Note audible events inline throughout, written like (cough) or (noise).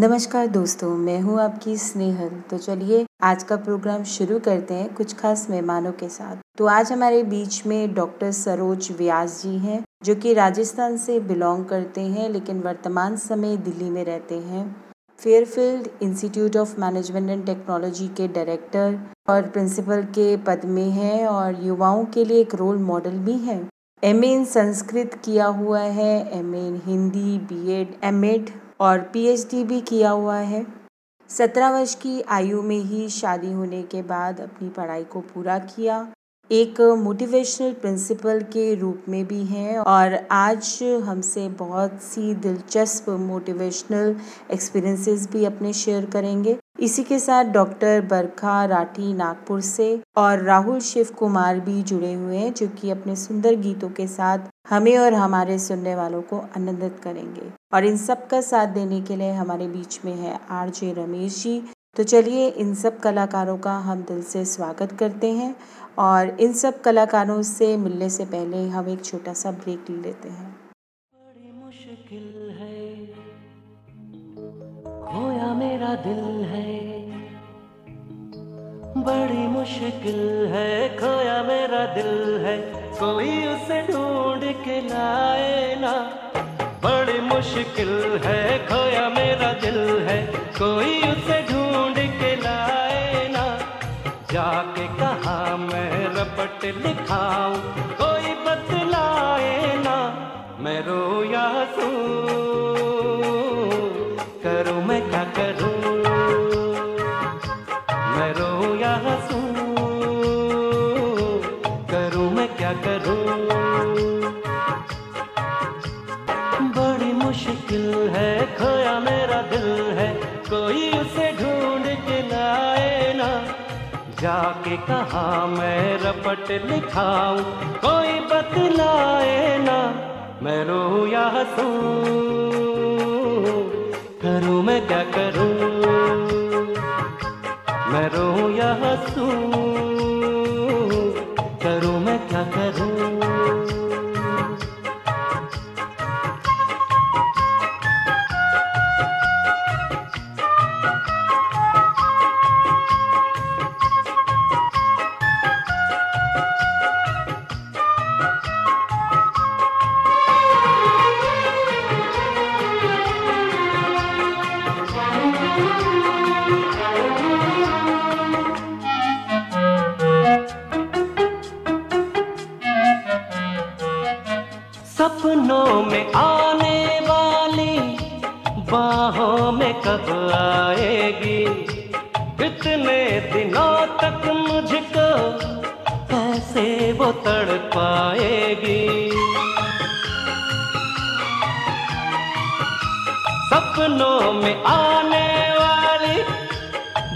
नमस्कार दोस्तों, मैं हूँ आपकी स्नेहल। तो चलिए, आज का प्रोग्राम शुरू करते हैं कुछ खास मेहमानों के साथ। तो आज हमारे बीच में डॉक्टर सरोज व्यास जी हैं, जो कि राजस्थान से बिलोंग करते हैं, लेकिन वर्तमान समय दिल्ली में रहते हैं। Fairfield institute of management and technology के डायरेक्टर और प्रिंसिपल के पद में हैं और युवाओं के लिए एक रोल मॉडल भी हैं। एम इन संस्कृत किया हुआ है MA in Hindi B Ed M Ed और पीएचडी भी किया हुआ है। सत्रह वर्ष की आयु में ही शादी होने के बाद अपनी पढ़ाई को पूरा किया। एक मोटिवेशनल प्रिंसिपल के रूप में भी हैं और आज हमसे बहुत सी दिलचस्प मोटिवेशनल एक्सपीरियंसेस भी अपने शेयर करेंगे। इसी के साथ डॉक्टर बरखा राठी नागपुर से और राहुल शिव कुमार भी जुड़े हुए हैं, जो कि अपने सुंदर गीतों के साथ हमें और हमारे सुनने वालों को आनंदित करेंगे। और इन सब का साथ देने के लिए हमारे बीच में है आर जे रमेश जी। तो चलिए इन सब कलाकारों का हम दिल से स्वागत करते हैं और इन सब कलाकारों से मिलने से पहले हम एक छोटा सा ब्रेक ले लेते हैं। खोया मेरा दिल है। बड़ी मुश्किल है, खोया मेरा दिल है। कोई उसे ढूंढ के लाए ना। बड़ी मुश्किल है, खोया मेरा दिल है। कोई उसे ढूंढ के लाए ना। जाके कहा मैं रपट लिखाऊं? जाके कहा, मैं रपट लिखाऊं, कोई बतलाए ना, मैं रो या हंसूं, करूँ मैं क्या करूँ, मैं रो या हंसूं? तड़ पाएगी सपनों में आने वाली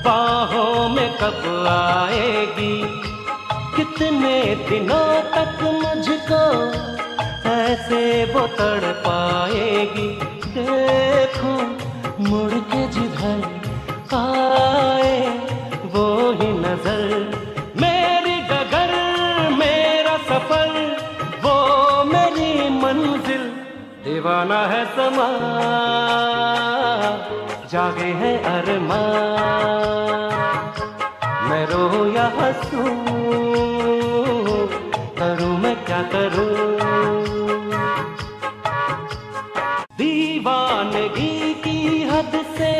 बाहों में कब आएगी? कितने दिनों तक मुझको ऐसे वो तड़ पाएगी देखो मुड़ के जिधर आए, वो ही नज़र दीवाना है समा। जागे है अरमा। मैं रोया हंसूं? करूँ मैं क्या करूँ? दीवानगी की हद से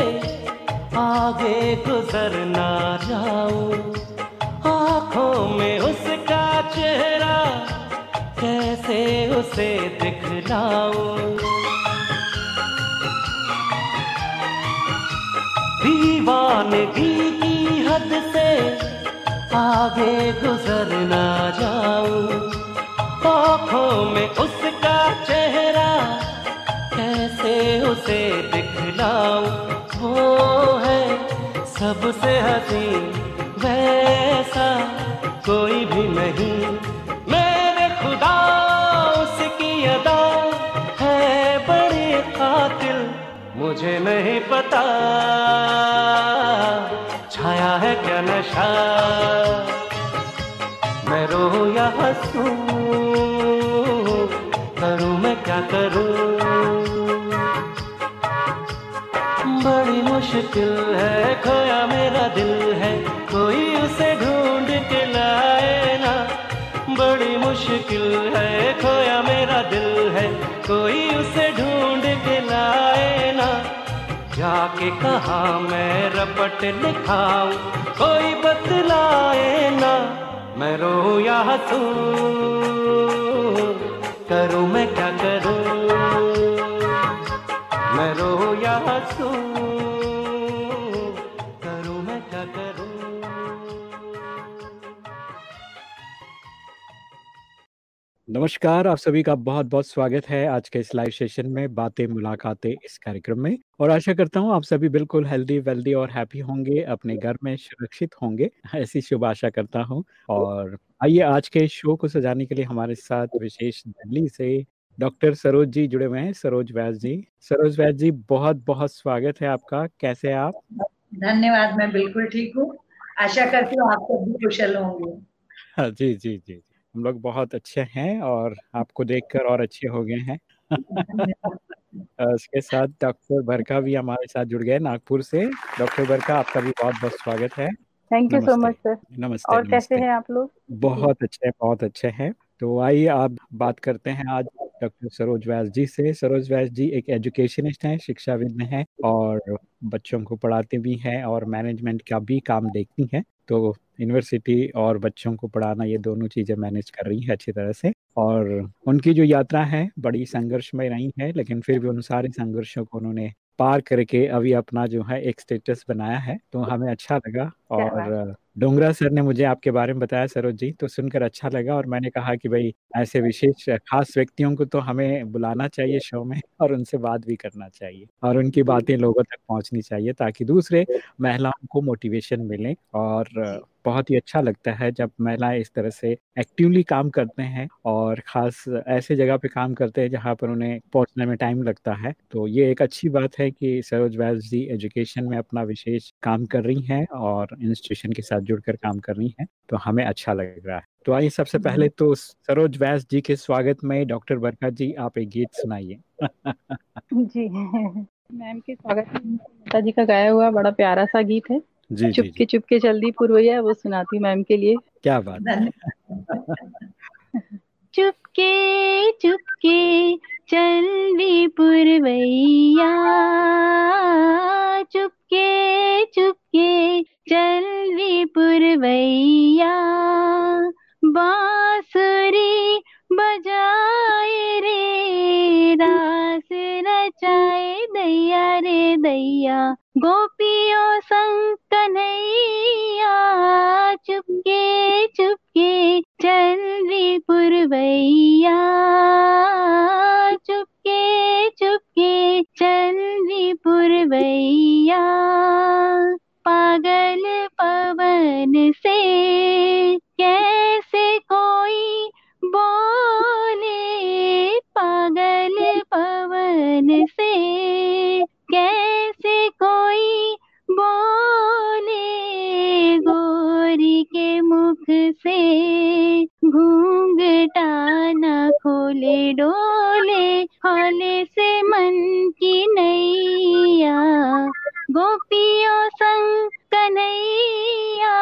आगे गुजर ना जाऊँ। आँखों में उसका चेहरा कैसे उसे दिखलाऊं दीवानगी की हद से आगे गुजर ना जाऊँ आँखों में उसका चेहरा कैसे उसे दिखलाऊं वो है सबसे हसी वैसा कोई भी नहीं। मुझे नहीं पता छाया है क्या नशा। मैं रो या हंसूं, करूँ मैं क्या करूँ? बड़ी मुश्किल है, खोया मेरा दिल है, कोई उसे ढूंढ के लाए ना। बड़ी मुश्किल है, खोया मेरा दिल है, कोई उसे ढूंढ के लाए जाके कहा मैं रपट लिखाऊं, कोई बतलाए ना, मैं रो या तू करूँ मैं क्या करूँ? मैं रो या हंसूं। नमस्कार आप सभी का बहुत बहुत स्वागत है आज के इस लाइव सेशन में बातें मुलाकातें इस कार्यक्रम में। और आशा करता हूँ आप सभी बिल्कुल हेल्दी वेल्दी और हैप्पी होंगे अपने घर में सुरक्षित होंगे ऐसी शुभ आशा करता हूँ। और आइए आज के शो को सजाने के लिए हमारे साथ विशेष दिल्ली से डॉक्टर सरोज जी जुड़े हुए हैं। सरोज वैस जी सरोज वैस जी बहुत बहुत स्वागत है आपका। कैसे हैं आप? धन्यवाद मैं बिल्कुल ठीक हूँ। आशा करती हूँ आप सब भी कुशल होंगे। हाँ, जी जी जी। हम लोग बहुत अच्छे हैं और आपको देखकर और अच्छे हो गए हैं। (laughs) उसके साथ डॉक्टर भरका भी हमारे साथ जुड़ गए नागपुर से। डॉक्टर बरका आपका भी बहुत बहुत स्वागत है। Thank you so much sir नमस्ते और कैसे हैं आप लोग? बहुत अच्छे बहुत अच्छे हैं। तो आइए आप बात करते हैं आज। डॉक्टर सरोज व्यास जी से। सरोज व्यास जी एक एजुकेशनिस्ट हैं, शिक्षाविद हैं और बच्चों को पढ़ाते भी हैं और मैनेजमेंट का भी काम देखती हैं। तो यूनिवर्सिटी और बच्चों को पढ़ाना ये दोनों चीज़ें मैनेज कर रही है अच्छी तरह से। और उनकी जो यात्रा है, बड़ी संघर्ष में रही है, लेकिन फिर भी उन सारे संघर्षों को उन्होंने पार करके अभी अपना जो है एक स्टेटस बनाया है। तो हमें अच्छा लगा और डोंगरा सर ने मुझे आपके बारे में बताया सरोज जी तो सुनकर अच्छा लगा और मैंने कहा कि भाई ऐसे विशेष खास व्यक्तियों को तो हमें बुलाना चाहिए शो में (laughs) और उनसे बात भी करना चाहिए और उनकी बातें लोगों तक पहुंचनी चाहिए ताकि दूसरे महिलाओं को मोटिवेशन मिले और बहुत ही अच्छा लगता है जब महिलाएँ इस तरह से एक्टिवली काम करते हैं और खास ऐसे जगह पे काम करते हैं जहाँ पर उन्हें पहुँचने में टाइम लगता है। तो ये एक अच्छी बात है कि सरोज वैस जी एजुकेशन में अपना विशेष काम कर रही हैं और इंस्टीट्यूशन के साथ जुड़कर काम कर रही हैं तो हमें अच्छा लग रहा है। तो आइए सबसे पहले तो सरोज व्यास जी के स्वागत में डॉक्टर बरखा जी आप एक गीत सुनाइए। जी। मैम के स्वागत में (laughs) माता जी का गाया हुआ बड़ा प्यारा सा गीत है। जी चुपके चुपके चलदी पुरवैया वो सुनाती मैम के लिए। क्या बात (laughs) चुपके चुपके चल चलदी पुरवैया। चुपके चुपके चल चलदी पुरवैया। बांसुरी बजाए रे रास रचाए दैया रे दैया। गोपियों संग कन्हैया, चुपके चुपके चल पुरवैया चुपके चुपके चल पुरवैया पागल पवन से खोले डोले हौले से मन की नैया। गोपियों संग कन्हैया,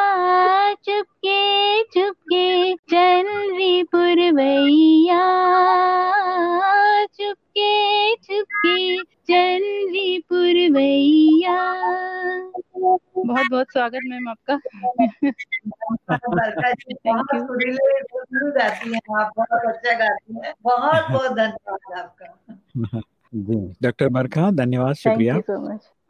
चुपके चुपके चल री पुरवैया। चुपके चुपके चल री पुरवैया। बहुत बहुत स्वागत मैम आपका। थैंक यू गाती हैं आप बहुत अच्छा गाती हैं बहुत बहुत धन्यवाद आपका जी डॉक्टर बरखा धन्यवाद शुक्रिया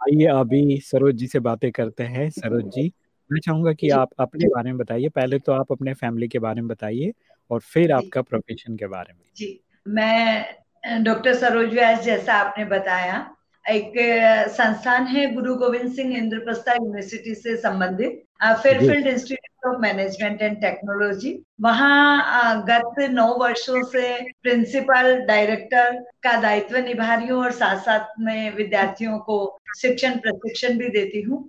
आइए अभी सरोज जी से बातें करते हैं। सरोज जी मैं चाहूँगा कि आप अपने बारे में बताइए। पहले तो आप अपने फैमिली के बारे में बताइए और फिर आपका प्रोफेशन के बारे में। जी मैं डॉक्टर सरोज व्यास जैसा आपने बताया। एक संस्थान है गुरु गोविंद सिंह इंद्रप्रस्था यूनिवर्सिटी से संबंधित Fairfield institute of management and technology वहाँ गत नौ वर्षों से प्रिंसिपल डायरेक्टर का दायित्व निभा रही हूँ और साथ साथ में विद्यार्थियों को शिक्षण प्रशिक्षण भी देती हूँ।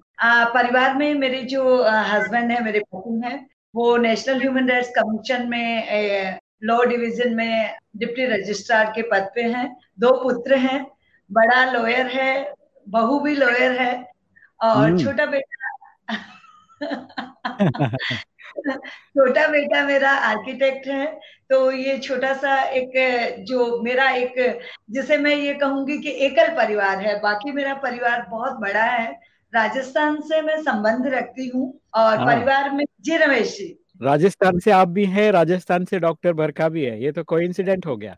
परिवार में मेरे जो हस्बैंड है मेरे पति हैं वो नेशनल ह्यूमन राइट्स कमीशन में लॉ डिवीज़न में डिप्टी रजिस्ट्रार के पद पे हैं। दो पुत्र हैं बड़ा लॉयर है बहू भी लॉयर है और हम्म। छोटा बेटा छोटा बेटा मेरा आर्किटेक्ट है तो ये छोटा सा एक जो मेरा एक जिसे मैं ये कहूँगी कि एकल परिवार है बाकी मेरा परिवार बहुत बड़ा है राजस्थान से मैं संबंध रखती हूँ और हाँ। परिवार में जी रमेश जी राजस्थान से आप भी हैं राजस्थान से डॉक्टर बरका भी है ये तो कोई हो गया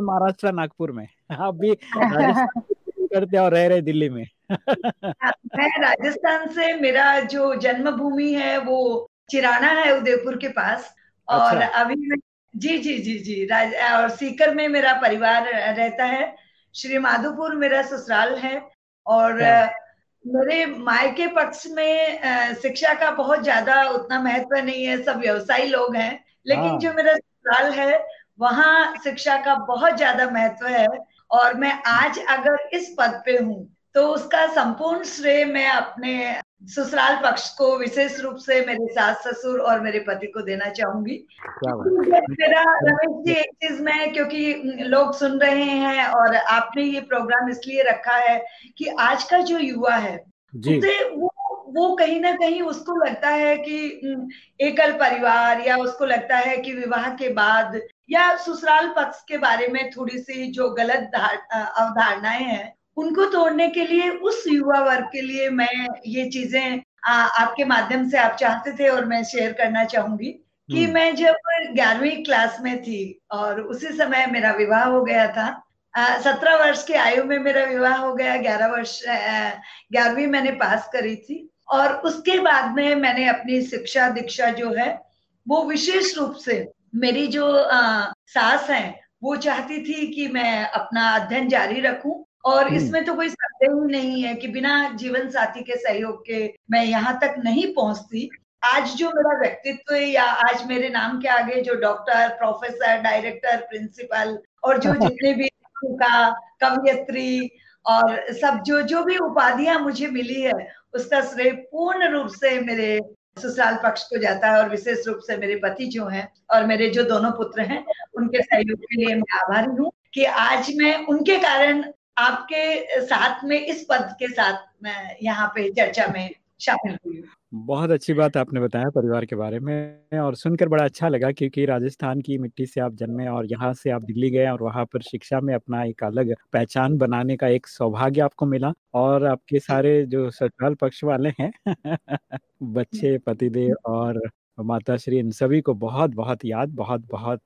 महाराष्ट्र नागपुर में। आप भी करते और रह रहे दिल्ली में। मैं राजस्थान से मेरा जो जन्मभूमि है वो चिराना है उदयपुर के पास। और अच्छा। अभी मैं जी जी जी जी राज और सीकर में मेरा परिवार रहता है। श्री माधोपुर मेरा ससुराल है। और मेरे मायके पक्ष में शिक्षा का बहुत ज़्यादा उतना महत्व नहीं है सब व्यवसायी लोग हैं। लेकिन हाँ। जो मेरा ससुराल है वहाँ शिक्षा का बहुत ज़्यादा महत्व है और मैं आज अगर इस पद पे हूँ तो उसका संपूर्ण श्रेय मैं अपने ससुराल पक्ष को विशेष रूप से मेरे सास ससुर और मेरे पति को देना चाहूँगी। मेरा रमेश जी एक चीज़ में क्योंकि लोग सुन रहे हैं और आपने ये प्रोग्राम इसलिए रखा है कि आज का जो युवा है उसे वो वो कहीं ना कहीं उसको लगता है कि एकल परिवार या उसको लगता है कि विवाह के बाद या ससुराल पक्ष के बारे में थोड़ी सी जो गलत अवधारणाएँ हैं उनको तोड़ने के लिए उस युवा वर्ग के लिए मैं ये चीज़ें आपके माध्यम से आप चाहते थे और मैं शेयर करना चाहूँगी कि हम्म। मैं जब ग्यारहवीं क्लास में थी और उसी समय मेरा विवाह हो गया था सत्रह वर्ष की आयु में मेरा विवाह हो गया ग्यारह वर्ष ग्यारहवीं मैंने पास करी थी और उसके बाद में मैंने अपनी शिक्षा दीक्षा जो है वो विशेष रूप से मेरी जो आ, सास है वो चाहती थी कि मैं अपना अध्ययन जारी रखूँ और हम्म। इसमें तो कोई संदेह ही नहीं है कि बिना जीवन साथी के सहयोग के मैं यहाँ तक नहीं पहुँचती आज जो मेरा व्यक्तित्व है या आज मेरे नाम के आगे जो डॉक्टर प्रोफेसर डायरेक्टर प्रिंसिपल और जो (laughs) जितने भी का कवियत्री और सब जो जो भी उपाधियाँ मुझे मिली है उसका श्रेय पूर्ण रूप से मेरे ससुराल पक्ष को जाता है और विशेष रूप से मेरे पति जो हैं और मेरे जो दोनों पुत्र हैं, उनके सहयोग के लिए मैं आभारी हूँ कि आज मैं उनके कारण आपके साथ में, इस पद के साथ मैं यहाँ पे चर्चा में शामिल हुई बहुत अच्छी बात आपने बताया परिवार के बारे में और सुनकर बड़ा अच्छा लगा क्योंकि राजस्थान की मिट्टी से आप जन्मे और यहाँ से आप दिल्ली गए और वहाँ पर शिक्षा में अपना एक अलग पहचान बनाने का एक सौभाग्य आपको मिला और आपके सारे जो ससुराल पक्ष वाले हैं (laughs) बच्चे, पतिदेव और माता श्री इन सभी को बहुत बहुत याद, बहुत बहुत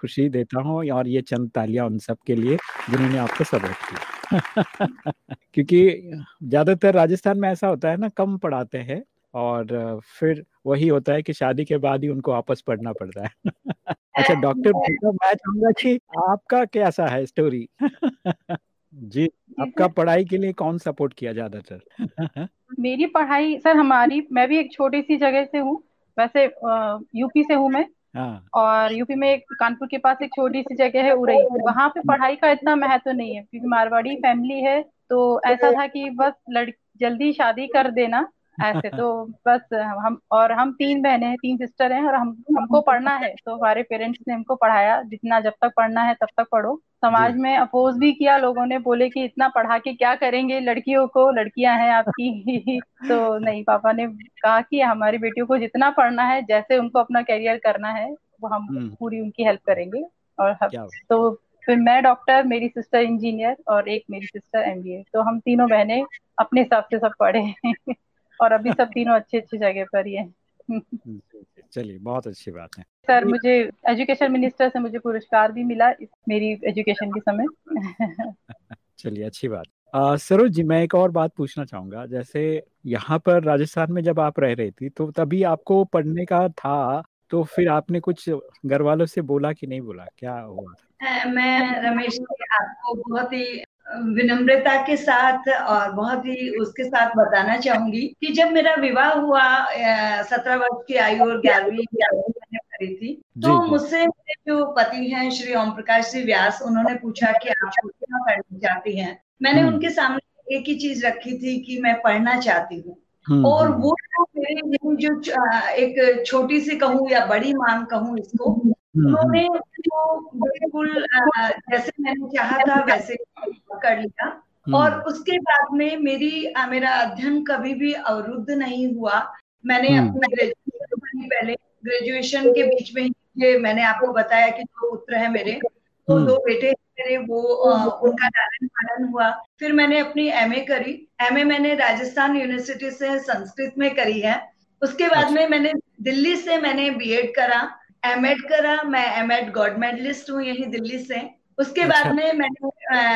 खुशी देता हूँ और ये चंद तालियाँ उन सब के लिए जिन्होंने आपको सपोर्ट किया (laughs) क्योंकि ज़्यादातर राजस्थान में ऐसा होता है ना, कम पढ़ाते हैं और फिर वही होता है कि शादी के बाद ही उनको वापस पढ़ना पड़ता है। (laughs) अच्छा डॉक्टर (laughs) मैं चाहूँगा कि आपका कैसा है स्टोरी? (laughs) जी आपका पढ़ाई के लिए कौन सपोर्ट किया ज़्यादातर? मेरी पढ़ाई सर हमारी मैं भी एक छोटी सी जगह से हूँ वैसे यूपी से हूँ मैं। हाँ। और यूपी में एक कानपुर के पास एक छोटी सी जगह है उरई। वहाँ पे पढ़ाई का इतना महत्व तो नहीं है क्योंकि मारवाड़ी फैमिली है तो ऐसा था कि बस लड़ जल्दी शादी कर देना ऐसे तो बस हम और हम तीन बहनें हैं तीन सिस्टर हैं और हम हमको पढ़ना है। तो हमारे पेरेंट्स ने हमको पढ़ाया जितना जब तक पढ़ना है तब तक पढ़ो। समाज में अपोज भी किया लोगों ने बोले कि इतना पढ़ा के क्या करेंगे? लड़कियों को लड़कियाँ हैं आपकी। (laughs) तो नहीं पापा ने कहा कि हमारी बेटियों को जितना पढ़ना है जैसे उनको अपना करियर करना है वो हम हम्म। पूरी उनकी हेल्प करेंगे। और तो फिर मैं डॉक्टर मेरी सिस्टर इंजीनियर और एक मेरी सिस्टर एमबीए तो हम तीनों बहनें अपने हिसाब से सब पढ़े (laughs) और अभी सब तीनों अच्छी अच्छी जगह पर ही है। चलिए बहुत अच्छी बात है। सर मुझे एजुकेशन मिनिस्टर से मुझे पुरस्कार भी मिला मेरी एजुकेशन के समय। चलिए अच्छी बात। सरोज जी मैं एक और बात पूछना चाहूँगा। जैसे यहाँ पर राजस्थान में जब आप रह रही थी तो तभी आपको पढ़ने का था तो फिर आपने कुछ घर वालों से बोला कि नहीं बोला? क्या हुआ मैं रमेश आपको बहुत ही विनम्रता के साथ और बहुत ही उसके साथ बताना चाहूँगी कि जब मेरा विवाह हुआ सत्रह वर्ष की आयु और ग्यारहवीं मैंने करी थी तो मुझसे जो पति हैं श्री ओम प्रकाश जी व्यास उन्होंने पूछा कि आप क्या करना चाहती हैं मैंने हम्म। उनके सामने एक ही चीज़ रखी थी कि मैं पढ़ना चाहती हूँ हम्म, और हम्म। वो मेरे जो एक छोटी सी कहूँ या बड़ी मांग कहूँ इसको उन्होंने तो बिल्कुल जैसे मैंने चाहा था (laughs) वैसे कर लिया। और उसके बाद में मेरी मेरा अध्ययन कभी भी अवरुद्ध नहीं हुआ। मैंने अपनी ग्रेजुएशन पहले। ग्रेजुएशन के बीच में ही मैंने आपको बताया कि दो पुत्र है मेरे। तो दो बेटे मेरे वो उनका लालन पालन हुआ। फिर मैंने अपनी एमए करी। एमए मैंने राजस्थान यूनिवर्सिटी से संस्कृत में करी है। उसके बाद अच्छा। में मैंने दिल्ली से मैंने बीएड करा। एमएड करा मैं एमएड गोल्ड मेडलिस्ट हूँ यही दिल्ली से। उसके अच्छा। बाद में मैंने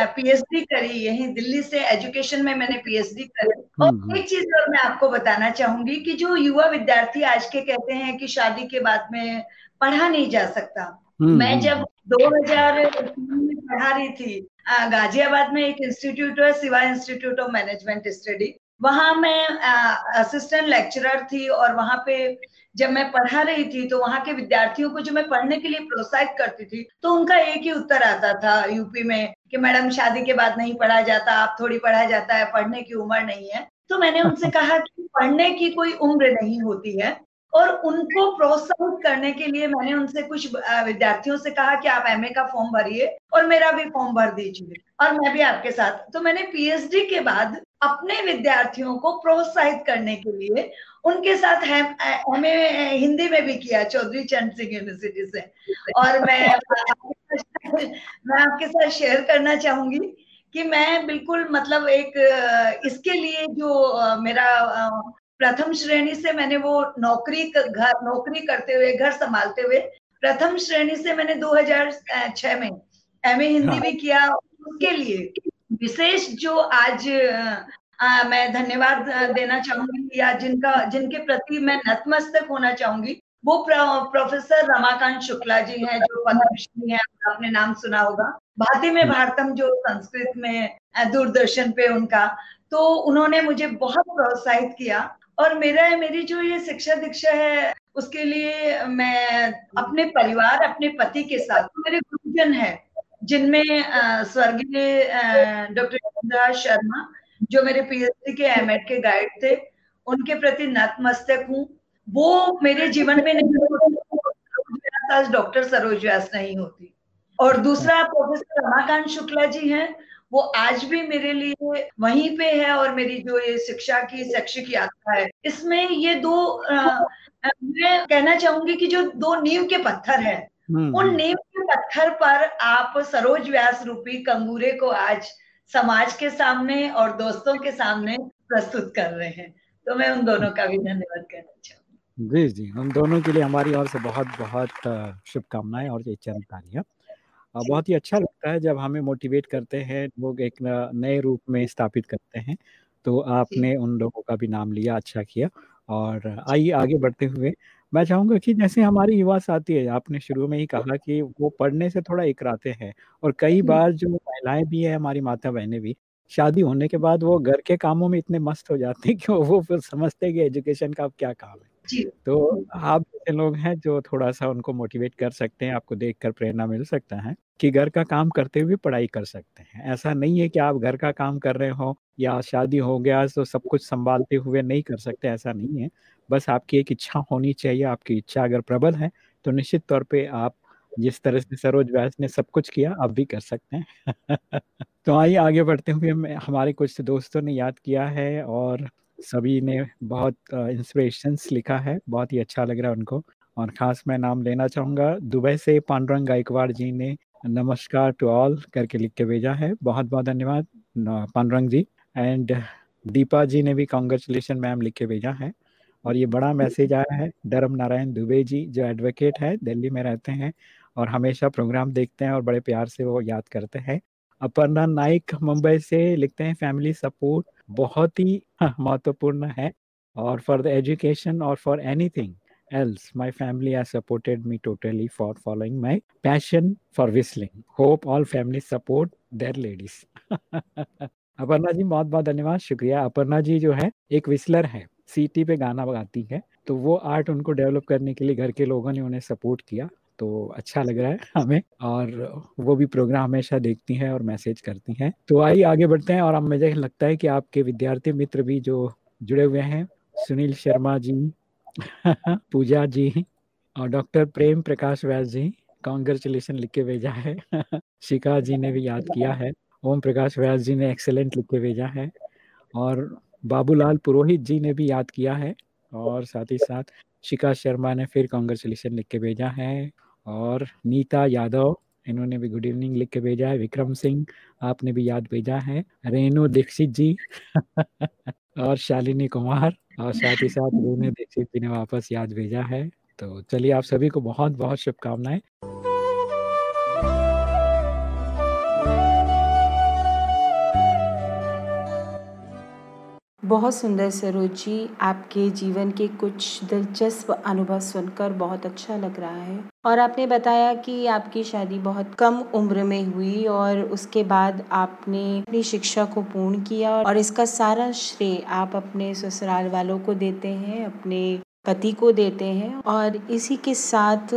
पीएचडी करी यही दिल्ली से एजुकेशन में मैंने पीएचडी करी। हम्म, और हम्म। एक चीज़ और मैं आपको बताना चाहूँगी कि जो युवा विद्यार्थी आज के कहते हैं कि शादी के बाद में पढ़ा नहीं जा सकता। हम्म, मैं जब 2000 में पढ़ा रही थी गाजियाबाद में एक इंस्टीट्यूट है सिवा इंस्टीट्यूट ऑफ़ मैनेजमेंट स्टडी वहाँ मैं असिस्टेंट लेक्चरर थी और वहाँ पे जब मैं पढ़ा रही थी तो वहाँ के विद्यार्थियों को जो मैं पढ़ने के लिए प्रोत्साहित करती थी तो उनका एक ही उत्तर आता था यूपी में कि मैडम शादी के बाद नहीं पढ़ा जाता आप थोड़ी पढ़ा जाता है पढ़ने की उम्र नहीं है। तो मैंने उनसे (laughs) कहा कि पढ़ने की कोई उम्र नहीं होती है। और उनको प्रोत्साहित करने के लिए मैंने उनसे कुछ विद्यार्थियों से कहा कि आप एमए का फॉर्म भरिए और मेरा भी फॉर्म भर दीजिए और मैं भी आपके साथ। तो मैंने पीएचडी के बाद अपने विद्यार्थियों को प्रोत्साहित करने के लिए उनके साथ हमें हिंदी में भी किया चौधरी चंद सिंह यूनिवर्सिटी से और मैं (laughs) मैं आपके साथ शेयर करना चाहूँगी कि मैं बिल्कुल मतलब एक इसके लिए जो मेरा प्रथम श्रेणी से मैंने वो नौकरी घर नौकरी करते हुए घर संभालते हुए प्रथम श्रेणी से मैंने 2006 में एमए हिंदी हाँ। भी किया उसके लिए विशेष जो आज आ, मैं धन्यवाद देना चाहूँगी या जिनका जिनके प्रति मैं नतमस्तक होना चाहूँगी वो प्रोफेसर रमाकांत शुक्ला जी हैं जो पद्मश्री हैं आपने नाम सुना होगा। भाती में भारतम जो संस्कृत में दूरदर्शन पे उनका तो उन्होंने मुझे बहुत प्रोत्साहित किया और मेरा मेरी जो ये शिक्षा दीक्षा है उसके लिए मैं अपने परिवार अपने पति के साथ तो मेरे गुरुजन है जिनमें स्वर्गीय डॉक्टर शर्मा जो मेरे पीएचडी के एमएड के गाइड थे उनके प्रति नतमस्तक हूँ। वो मेरे जीवन में नहीं डॉक्टर सरोज व्यास नहीं होती। और दूसरा प्रोफेसर रमाकांत शुक्ला जी हैं वो आज भी मेरे लिए वहीं पे है और मेरी जो ये शिक्षा की शैक्षिक यात्रा है इसमें ये दो आ, मैं कहना चाहूँगी कि जो दो नींव के पत्थर है उन हम्म। नींव के पत्थर पर आप सरोज व्यास रूपी कंगूरे को आज समाज के सामने और दोस्तों के सामने प्रस्तुत कर रहे हैं। तो मैं उन दोनों का भी धन्यवाद कहना चाहूँगी। जी जी। उन दोनों के लिए हमारी ओर से बहुत बहुत शुभकामनाएँ और चंद तालियाँ बहुत ही अच्छा लगता है जब हमें मोटिवेट करते हैं लोग एक नए रूप में स्थापित करते हैं। तो आपने उन लोगों का भी नाम लिया अच्छा किया। और आइए आगे बढ़ते हुए मैं चाहूँगा कि जैसे हमारी युवा साथी है आपने शुरू में ही कहा कि वो पढ़ने से थोड़ा इकराते हैं और कई बार जो महिलाएँ भी है हमारी माता बहनें भी शादी होने के बाद वो घर के कामों में इतने मस्त हो जाते हैं कि वो फिर समझते हैं कि एजुकेशन का अब क्या काम है। तो आप जैसे लोग हैं जो थोड़ा सा उनको मोटिवेट कर सकते हैं आपको देखकर प्रेरणा मिल सकता है कि घर का काम करते हुए पढ़ाई कर सकते हैं। ऐसा नहीं है कि आप घर का काम कर रहे हो या शादी हो गया तो सब कुछ संभालते हुए नहीं कर सकते ऐसा नहीं है। बस आपकी एक इच्छा होनी चाहिए, आपकी इच्छा अगर प्रबल है तो निश्चित तौर पे आप जिस तरह से सरोज व्यास ने सब कुछ किया आप भी कर सकते हैं। (laughs) तो आइए, आगे बढ़ते हुए हमारे कुछ दोस्तों ने याद किया है और सभी ने बहुत इंस्पिरेशंस लिखा है। बहुत ही अच्छा लग रहा है उनको। और ख़ास मैं नाम लेना चाहूँगा। दुबई से पांडुरंग गायकवाड़ जी ने नमस्कार टू ऑल करके लिख के भेजा है। बहुत बहुत धन्यवाद पांडुरंग जी। एंड दीपा जी ने भी कॉन्ग्रेचुलेशन मैम लिख के भेजा है। और ये बड़ा मैसेज आया है धर्म नारायण दुबे जी, जो एडवोकेट है, दिल्ली में रहते हैं और हमेशा प्रोग्राम देखते हैं और बड़े प्यार से वो याद करते हैं। अपर्णा नाइक मुंबई से लिखते हैं फैमिली सपोर्ट बहुत ही महत्वपूर्ण है और फॉर द एजुकेशन और for anything else, my family has supported me totally for following my passion for whistling. Hope all families support their ladies. (laughs) Aparna ji बहुत बहुत धन्यवाद, शुक्रिया। अपर्णा जी जो है, एक विस्लर है। सीटी पे गाना गाती है तो वो आर्ट उनको डेवलप करने के लिए घर के लोगों ने उन्हें सपोर्ट किया तो अच्छा लग रहा है हमें। और वो भी प्रोग्राम हमेशा देखती हैं और मैसेज करती हैं। तो आइए, आगे बढ़ते हैं और अब मुझे लगता है कि आपके विद्यार्थी मित्र भी जो जुड़े हुए हैं, सुनील शर्मा जी, (laughs) पूजा जी और डॉक्टर प्रेम प्रकाश व्यास जी कॉन्ग्रेचुलेशन लिख के भेजा है। (laughs) शिका जी ने भी याद किया है। ओम प्रकाश व्यास जी ने एक्सेलेंट लिख के भेजा है। और बाबूलाल पुरोहित जी ने भी याद किया है और साथ ही साथ शिका शर्मा ने फिर कॉन्ग्रेचुलेसन लिख के भेजा है और नीता यादव, इन्होंने भी गुड इवनिंग लिख के भेजा है। विक्रम सिंह, आपने भी याद भेजा है। रेणु दीक्षित जी (laughs) और शालिनी कुमार और साथ ही साथ रेणु दीक्षित जी ने वापस याद भेजा है। तो चलिए आप सभी को बहुत बहुत शुभकामनाएँ। बहुत सुंदर सरोज जी आपके जीवन के कुछ दिलचस्प अनुभव सुनकर बहुत अच्छा लग रहा है। और आपने बताया कि आपकी शादी बहुत कम उम्र में हुई और उसके बाद आपने अपनी शिक्षा को पूर्ण किया और इसका सारा श्रेय आप अपने ससुराल वालों को देते हैं, अपने पति को देते हैं और इसी के साथ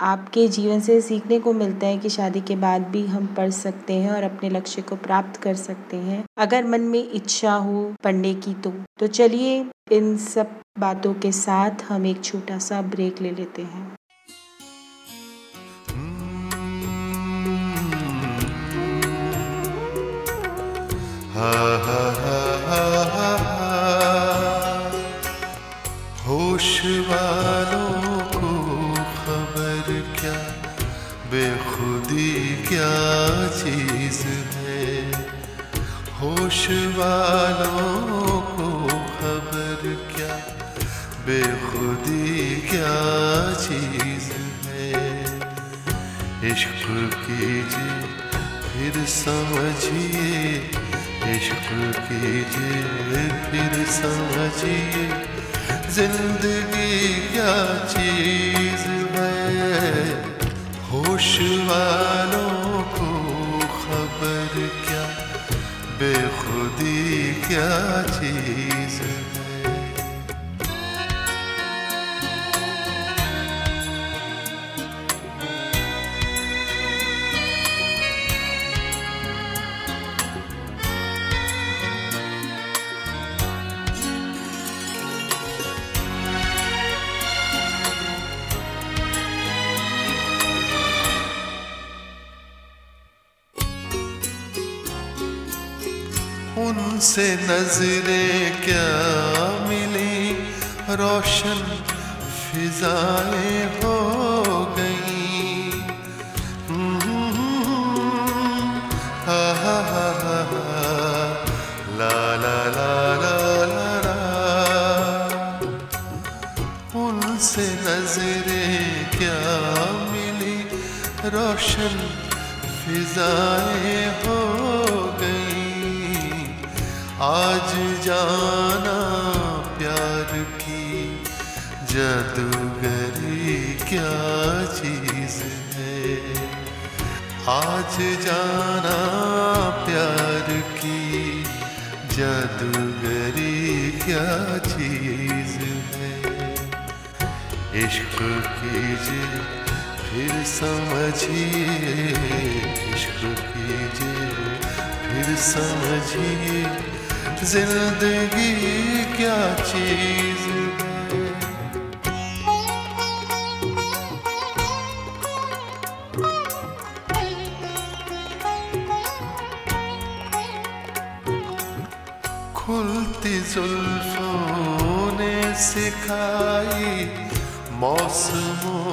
आपके जीवन से सीखने को मिलता है कि शादी के बाद भी हम पढ़ सकते हैं और अपने लक्ष्य को प्राप्त कर सकते हैं। अगर मन में इच्छा हो पढ़ने की तो। तो चलिए, इन सब बातों के साथ हम एक छोटा सा ब्रेक ले लेते हैं। हा हा हा। होश वालों को खबर क्या? बेखुदी क्या चीज़ है? होश वालों को खबर क्या? बेखुदी क्या चीज़ है? इश्क कीजिए, फिर समझिए। इश्क कीजिए, फिर समझिए। ज़िंदगी क्या चीज़ है? होश वालों को खबर क्या? बेखुदी क्या चीज़ है उनसे नजरे क्या मिली? रोशन फिजाएँ हो गई। हा ला ला ला ला ला। उनसे नज़रें क्या मिली? रोशन फिजाएँ हो आज जाना प्यार की जादूगरी क्या चीज़ है? आज जाना प्यार की जादूगरी क्या चीज़ है? इश्क कीजिए, फिर समझिए। इश्क कीजिए, फिर समझिए। ज़िंदगी क्या चीज़? खुलती जुल्फों ने सिखाई मौसमों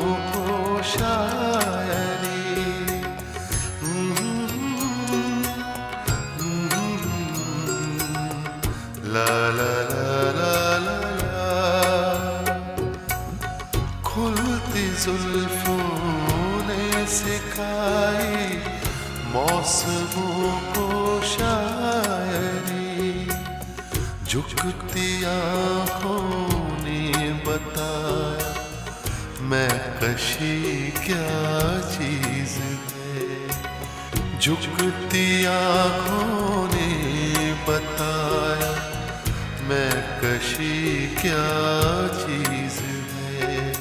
झुकती आँखों ने बताया, मैं कशी क्या चीज़ है?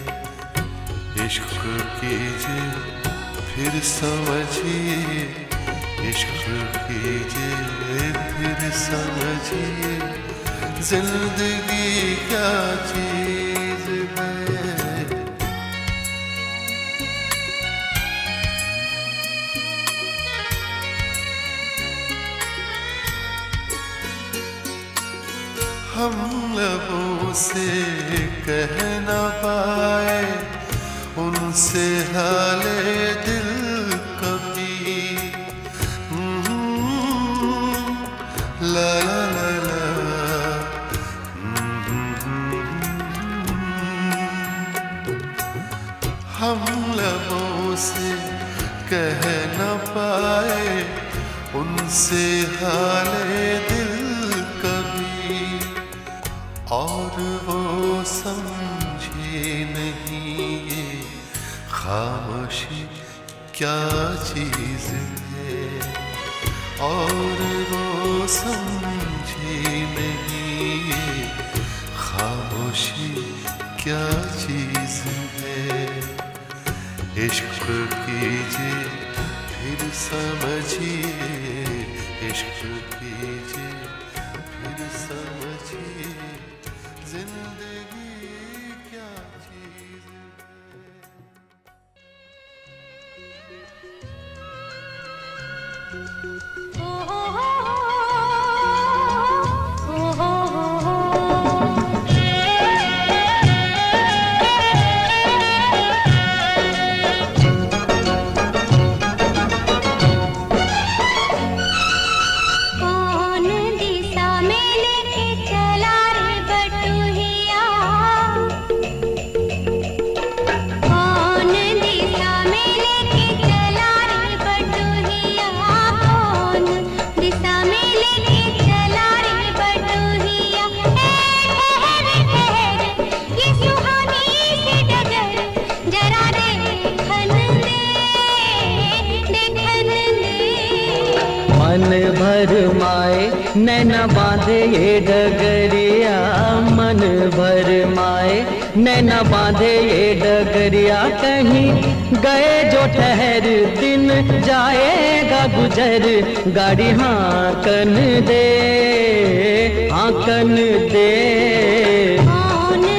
इश्क कीजिए, फिर समझिए। इश्क कीजिए, फिर समझिए। ज़िंदगी क्या चीज़ Oh, oh, oh. बांधे ये डगरिया, मन भर माए। नैना बांधे ये डगरिया, कहीं गए जो ठहर दिन जाएगा गुजर। गाड़ी हाकन दे हाकन दे। आने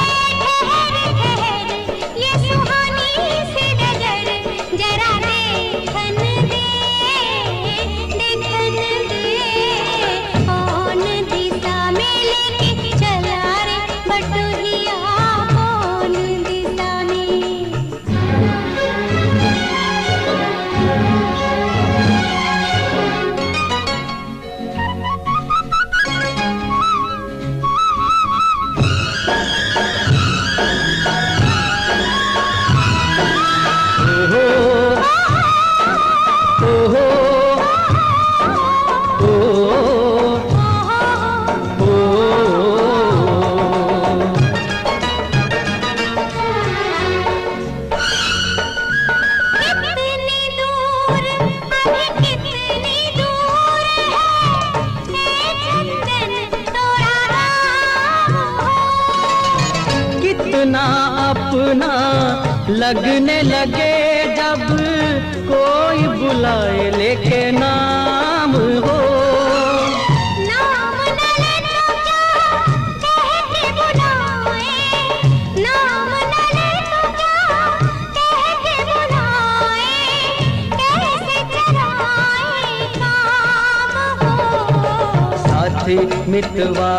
अपना अपना लगने लगे जब कोई बुलाए लेके नाम हो। मितवा,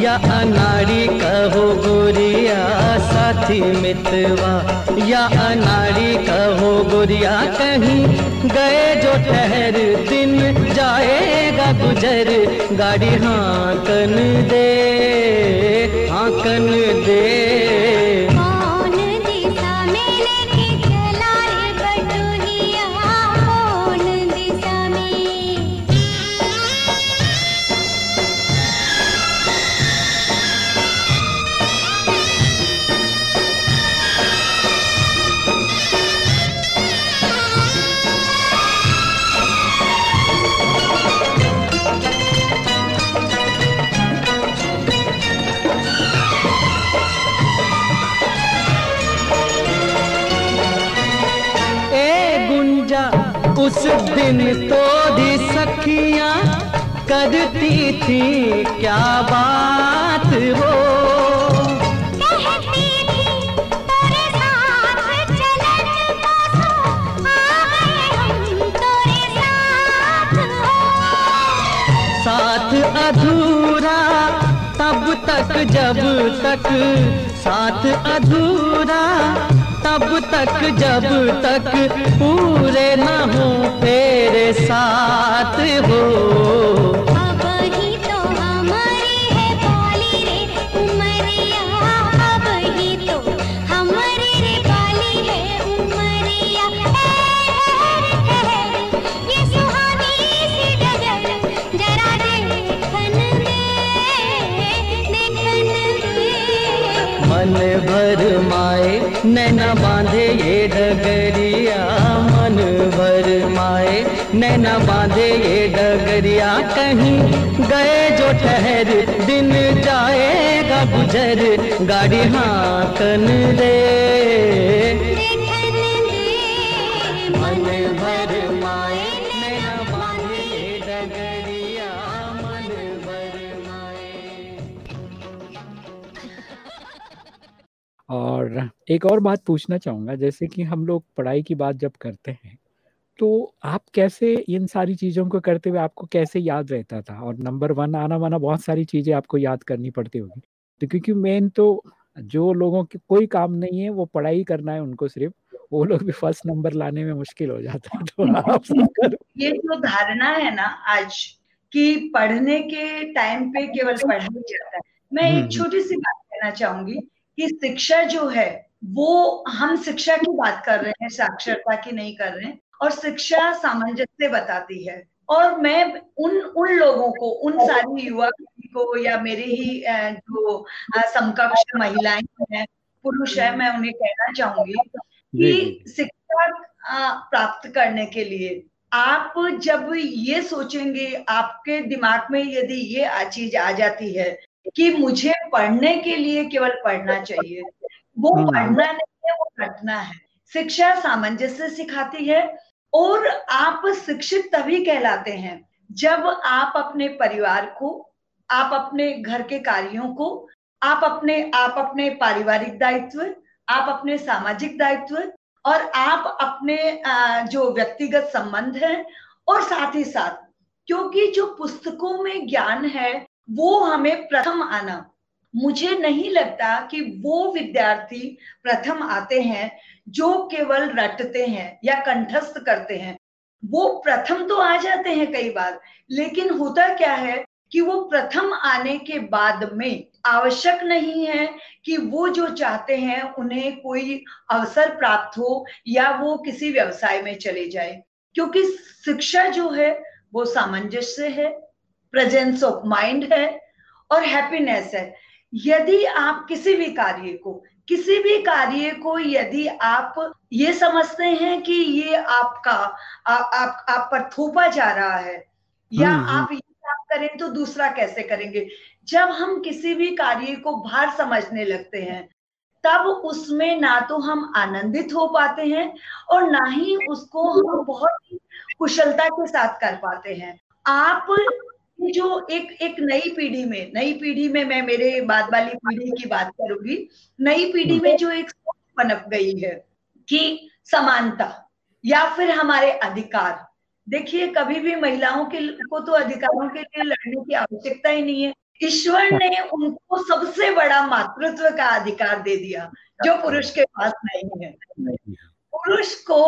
या अनाड़ी कहो गोरिया साथी मितवा, या अनाड़ी कहो गोरिया कहीं गए जो ठहर दिन, जाएगा गुजर, गाड़ी हाकन दे हाकन दे। दिन तो दी सखियाँ करती थी क्या बात हो? हो। साथ अधूरा तब तक जब तक साथ अधूरा तब तक जब तक पूरे न हो तेरे साथ हो ही। नैना बांधे ये डगरिया, मन भर माए। नैना बांधे ये डगरिया, कहीं गए जो ठहर, दिन जाएगा गुजर। गाड़ी हाकन दे एक और बात पूछना चाहूँगा जैसे कि हम लोग पढ़ाई की बात जब करते हैं तो आप कैसे इन सारी चीज़ों को करते हुए आपको कैसे याद रहता था? और नंबर वन आना वाना बहुत सारी चीज़ें आपको याद करनी पड़ती होगी। तो क्योंकि मेन तो जो लोगों की कोई काम नहीं है वो पढ़ाई करना है उनको सिर्फ़ वो लोग भी फ़र्स्ट नंबर लाने में मुश्किल हो जाता है तो आप (laughs) कर। ये जो धारणा है ना आज कि पढ़ने के टाइम पे केवल पढ़ा ही जाता है। मैं हम्म, एक छोटी सी बात कहना चाहूँगी कि शिक्षा जो है वो हम शिक्षा की बात कर रहे हैं साक्षरता की नहीं कर रहे हैं और शिक्षा सामंजस्य बताती है। और मैं उन उन लोगों को उन सारी युवा को या मेरे ही जो समकक्ष महिलाएँ हैं पुरुष है मैं उन्हें कहना चाहूँगी कि शिक्षा प्राप्त करने के लिए आप जब ये सोचेंगे आपके दिमाग में यदि ये चीज़ आ जाती है कि मुझे पढ़ने के लिए केवल पढ़ना चाहिए वो हम्म। पढ़ना नहीं है वो रटना है शिक्षा सामंजस्य सिखाती है और आप शिक्षित तभी कहलाते हैं जब आप अपने परिवार को आप अपने घर के कार्यों को आप अपने आप अपने पारिवारिक दायित्व आप अपने सामाजिक दायित्व और आप अपने जो व्यक्तिगत संबंध है और साथ ही साथ क्योंकि जो पुस्तकों में ज्ञान है वो हमें प्रथम आना मुझे नहीं लगता कि वो विद्यार्थी प्रथम आते हैं जो केवल रटते हैं या कंठस्थ करते हैं। वो प्रथम तो आ जाते हैं कई बार, लेकिन होता क्या है कि वो प्रथम आने के बाद में आवश्यक नहीं है कि वो जो चाहते हैं उन्हें कोई अवसर प्राप्त हो या वो किसी व्यवसाय में चले जाए, क्योंकि शिक्षा जो है वो सामंजस्य है प्रेजेंस ऑफ़ माइंड है और हैप्पीनेस है। यदि आप किसी भी कार्य को किसी भी कार्य को यदि आप ये समझते हैं कि ये आपका आ, आप आप पर थोपा जा रहा है या हम्म, हम्म। आप ये काम करें तो दूसरा कैसे करेंगे जब हम किसी भी कार्य को भार समझने लगते हैं तब उसमें ना तो हम आनंदित हो पाते हैं और ना ही उसको हम बहुत कुशलता के साथ कर पाते हैं आप ये जो एक एक नई पीढ़ी में नई पीढ़ी में मैं मेरे बाद वाली पीढ़ी की बात करूँगी नई पीढ़ी में जो एक सोच पनप गई है कि समानता या फिर हमारे अधिकार। देखिए कभी भी महिलाओं के को तो अधिकारों के लिए लड़ने की आवश्यकता ही नहीं है। ईश्वर ने उनको सबसे बड़ा मातृत्व का अधिकार दे दिया जो पुरुष के पास नहीं है। पुरुष को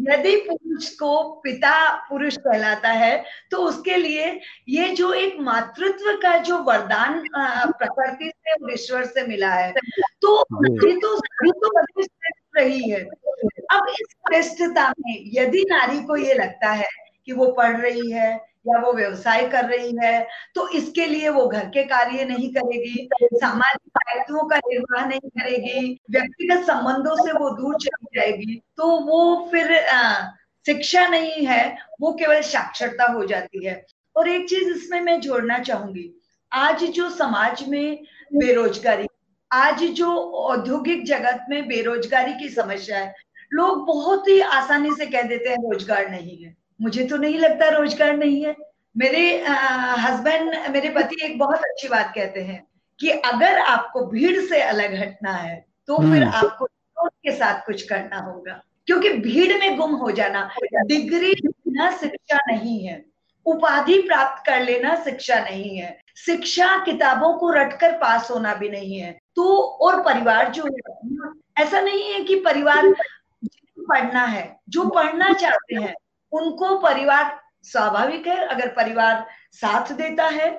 यदि पुरुष को पिता पुरुष कहलाता है तो उसके लिए ये जो एक मातृत्व का जो वरदान प्रकृति से और ईश्वर से मिला है तो ये तो तो रही है। अब इस श्रेष्ठता में यदि नारी को ये लगता है कि वो पढ़ रही है या वो व्यवसाय कर रही है तो इसके लिए वो घर के कार्य नहीं करेगी सामाजिक दायित्वों का निर्वाह नहीं करेगी व्यक्तिगत संबंधों से वो दूर चली जाएगी तो वो फिर आ, शिक्षा नहीं है वो केवल साक्षरता हो जाती है। और एक चीज़ इसमें मैं जोड़ना चाहूँगी आज जो समाज में बेरोजगारी आज जो औद्योगिक जगत में बेरोजगारी की समस्या है लोग बहुत ही आसानी से कह देते हैं रोज़गार नहीं है। मुझे तो नहीं लगता रोज़गार नहीं है। मेरे हस्बैंड मेरे पति एक बहुत अच्छी बात कहते हैं कि अगर आपको भीड़ से अलग हटना है तो फिर हम्म। आपको के साथ कुछ करना होगा। क्योंकि भीड़ में गुम हो जाना डिग्री लेना शिक्षा नहीं है। उपाधि प्राप्त कर लेना शिक्षा नहीं है। शिक्षा किताबों को रटकर पास होना भी नहीं है। तो और परिवार जो है ऐसा नहीं है कि परिवार पढ़ना है जो पढ़ना चाहते हैं उनको परिवार स्वाभाविक है अगर परिवार साथ देता है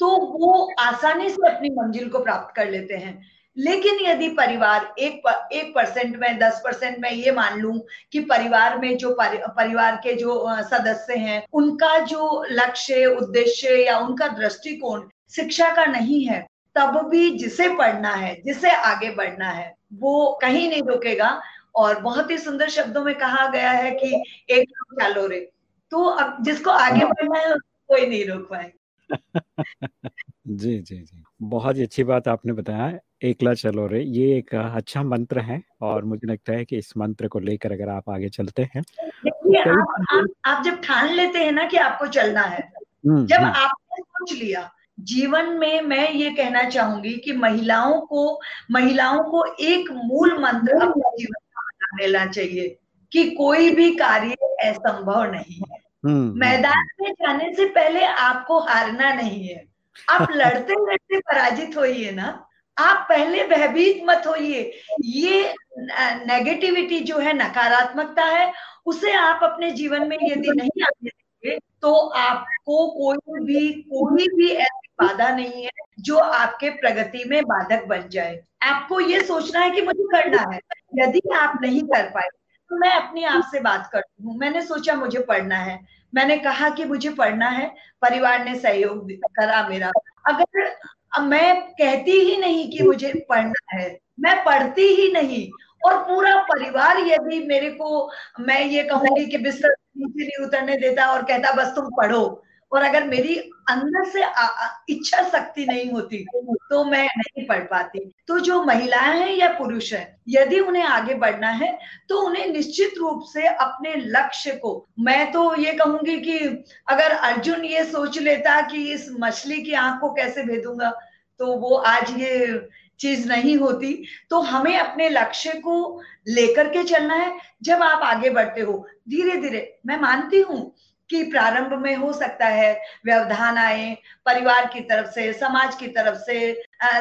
तो वो आसानी से अपनी मंजिल को प्राप्त कर लेते हैं। लेकिन यदि परिवार एक पर, एक परसेंट में दस परसेंट में ये मान लू कि परिवार में जो परि, परिवार के जो सदस्य हैं उनका जो लक्ष्य उद्देश्य या उनका दृष्टिकोण शिक्षा का नहीं है तब भी जिसे पढ़ना है जिसे आगे बढ़ना है वो कहीं नहीं रुकेगा। और बहुत ही सुंदर शब्दों में कहा गया है कि एक चलो रे तो अब जिसको आगे हाँ। बढ़ना है कोई नहीं रोक पाए (laughs) जी जी जी बहुत ही अच्छी बात आपने बताया एकला चलो रे ये एक अच्छा मंत्र है और मुझे लगता है कि इस मंत्र को लेकर अगर आप आगे चलते हैं तो आप, आप, आप जब ठान लेते हैं ना कि आपको चलना है हम्म, जब हम्म। आपने सोच लिया जीवन में मैं ये कहना चाहूँगी कि महिलाओं को महिलाओं को एक मूल मंत्र अपने जीवन लेना चाहिए कि कोई भी कार्य असंभव नहीं है। हम्म, हम्म, मैदान। में जाने से पहले आपको हारना नहीं है। आप (laughs) लड़ते लड़ते पराजित होइए ना। आप पहले भयभीत मत होइए। ये नेगेटिविटी जो है नकारात्मकता है उसे आप अपने जीवन में यदि नहीं आने देंगे तो आपको कोई भी कोई भी ऐसी बाधा नहीं है, जो आपके प्रगति में बाधक बन जाए। आपको ये सोचना है कि मुझे करना है, यदि आप नहीं कर पाए तो मैं अपने आप से बात करती हूँ। मैंने सोचा मुझे पढ़ना है। मैंने कहा कि मुझे पढ़ना है, परिवार ने सहयोग करा मेरा। अगर मैं कहती ही नहीं कि मुझे पढ़ना है, मैं पढ़ती ही नहीं, और पूरा परिवार यदि मेरे को, मैं ये कहूँगी कि बिस्तर नीचे नहीं उतरने देता और कहता, बस तुम पढ़ो। और अगर मेरी अंदर से आ, इच्छा शक्ति नहीं होती तो मैं नहीं पढ़ पाती। तो जो महिलाएँ हैं या पुरुष हैं यदि उन्हें आगे बढ़ना है तो उन्हें निश्चित रूप से अपने लक्ष्य को मैं तो ये कहूँगी कि अगर अर्जुन ये सोच लेता कि इस मछली की आँख को कैसे भेदूँगा तो वो आज ये चीज़ नहीं होती। तो हमें अपने लक्ष्य को लेकर के चलना है। जब आप आगे बढ़ते हो धीरे धीरे मैं मानती हूँ कि प्रारंभ में हो सकता है व्यवधान आए, परिवार की तरफ़ से, समाज की तरफ़ से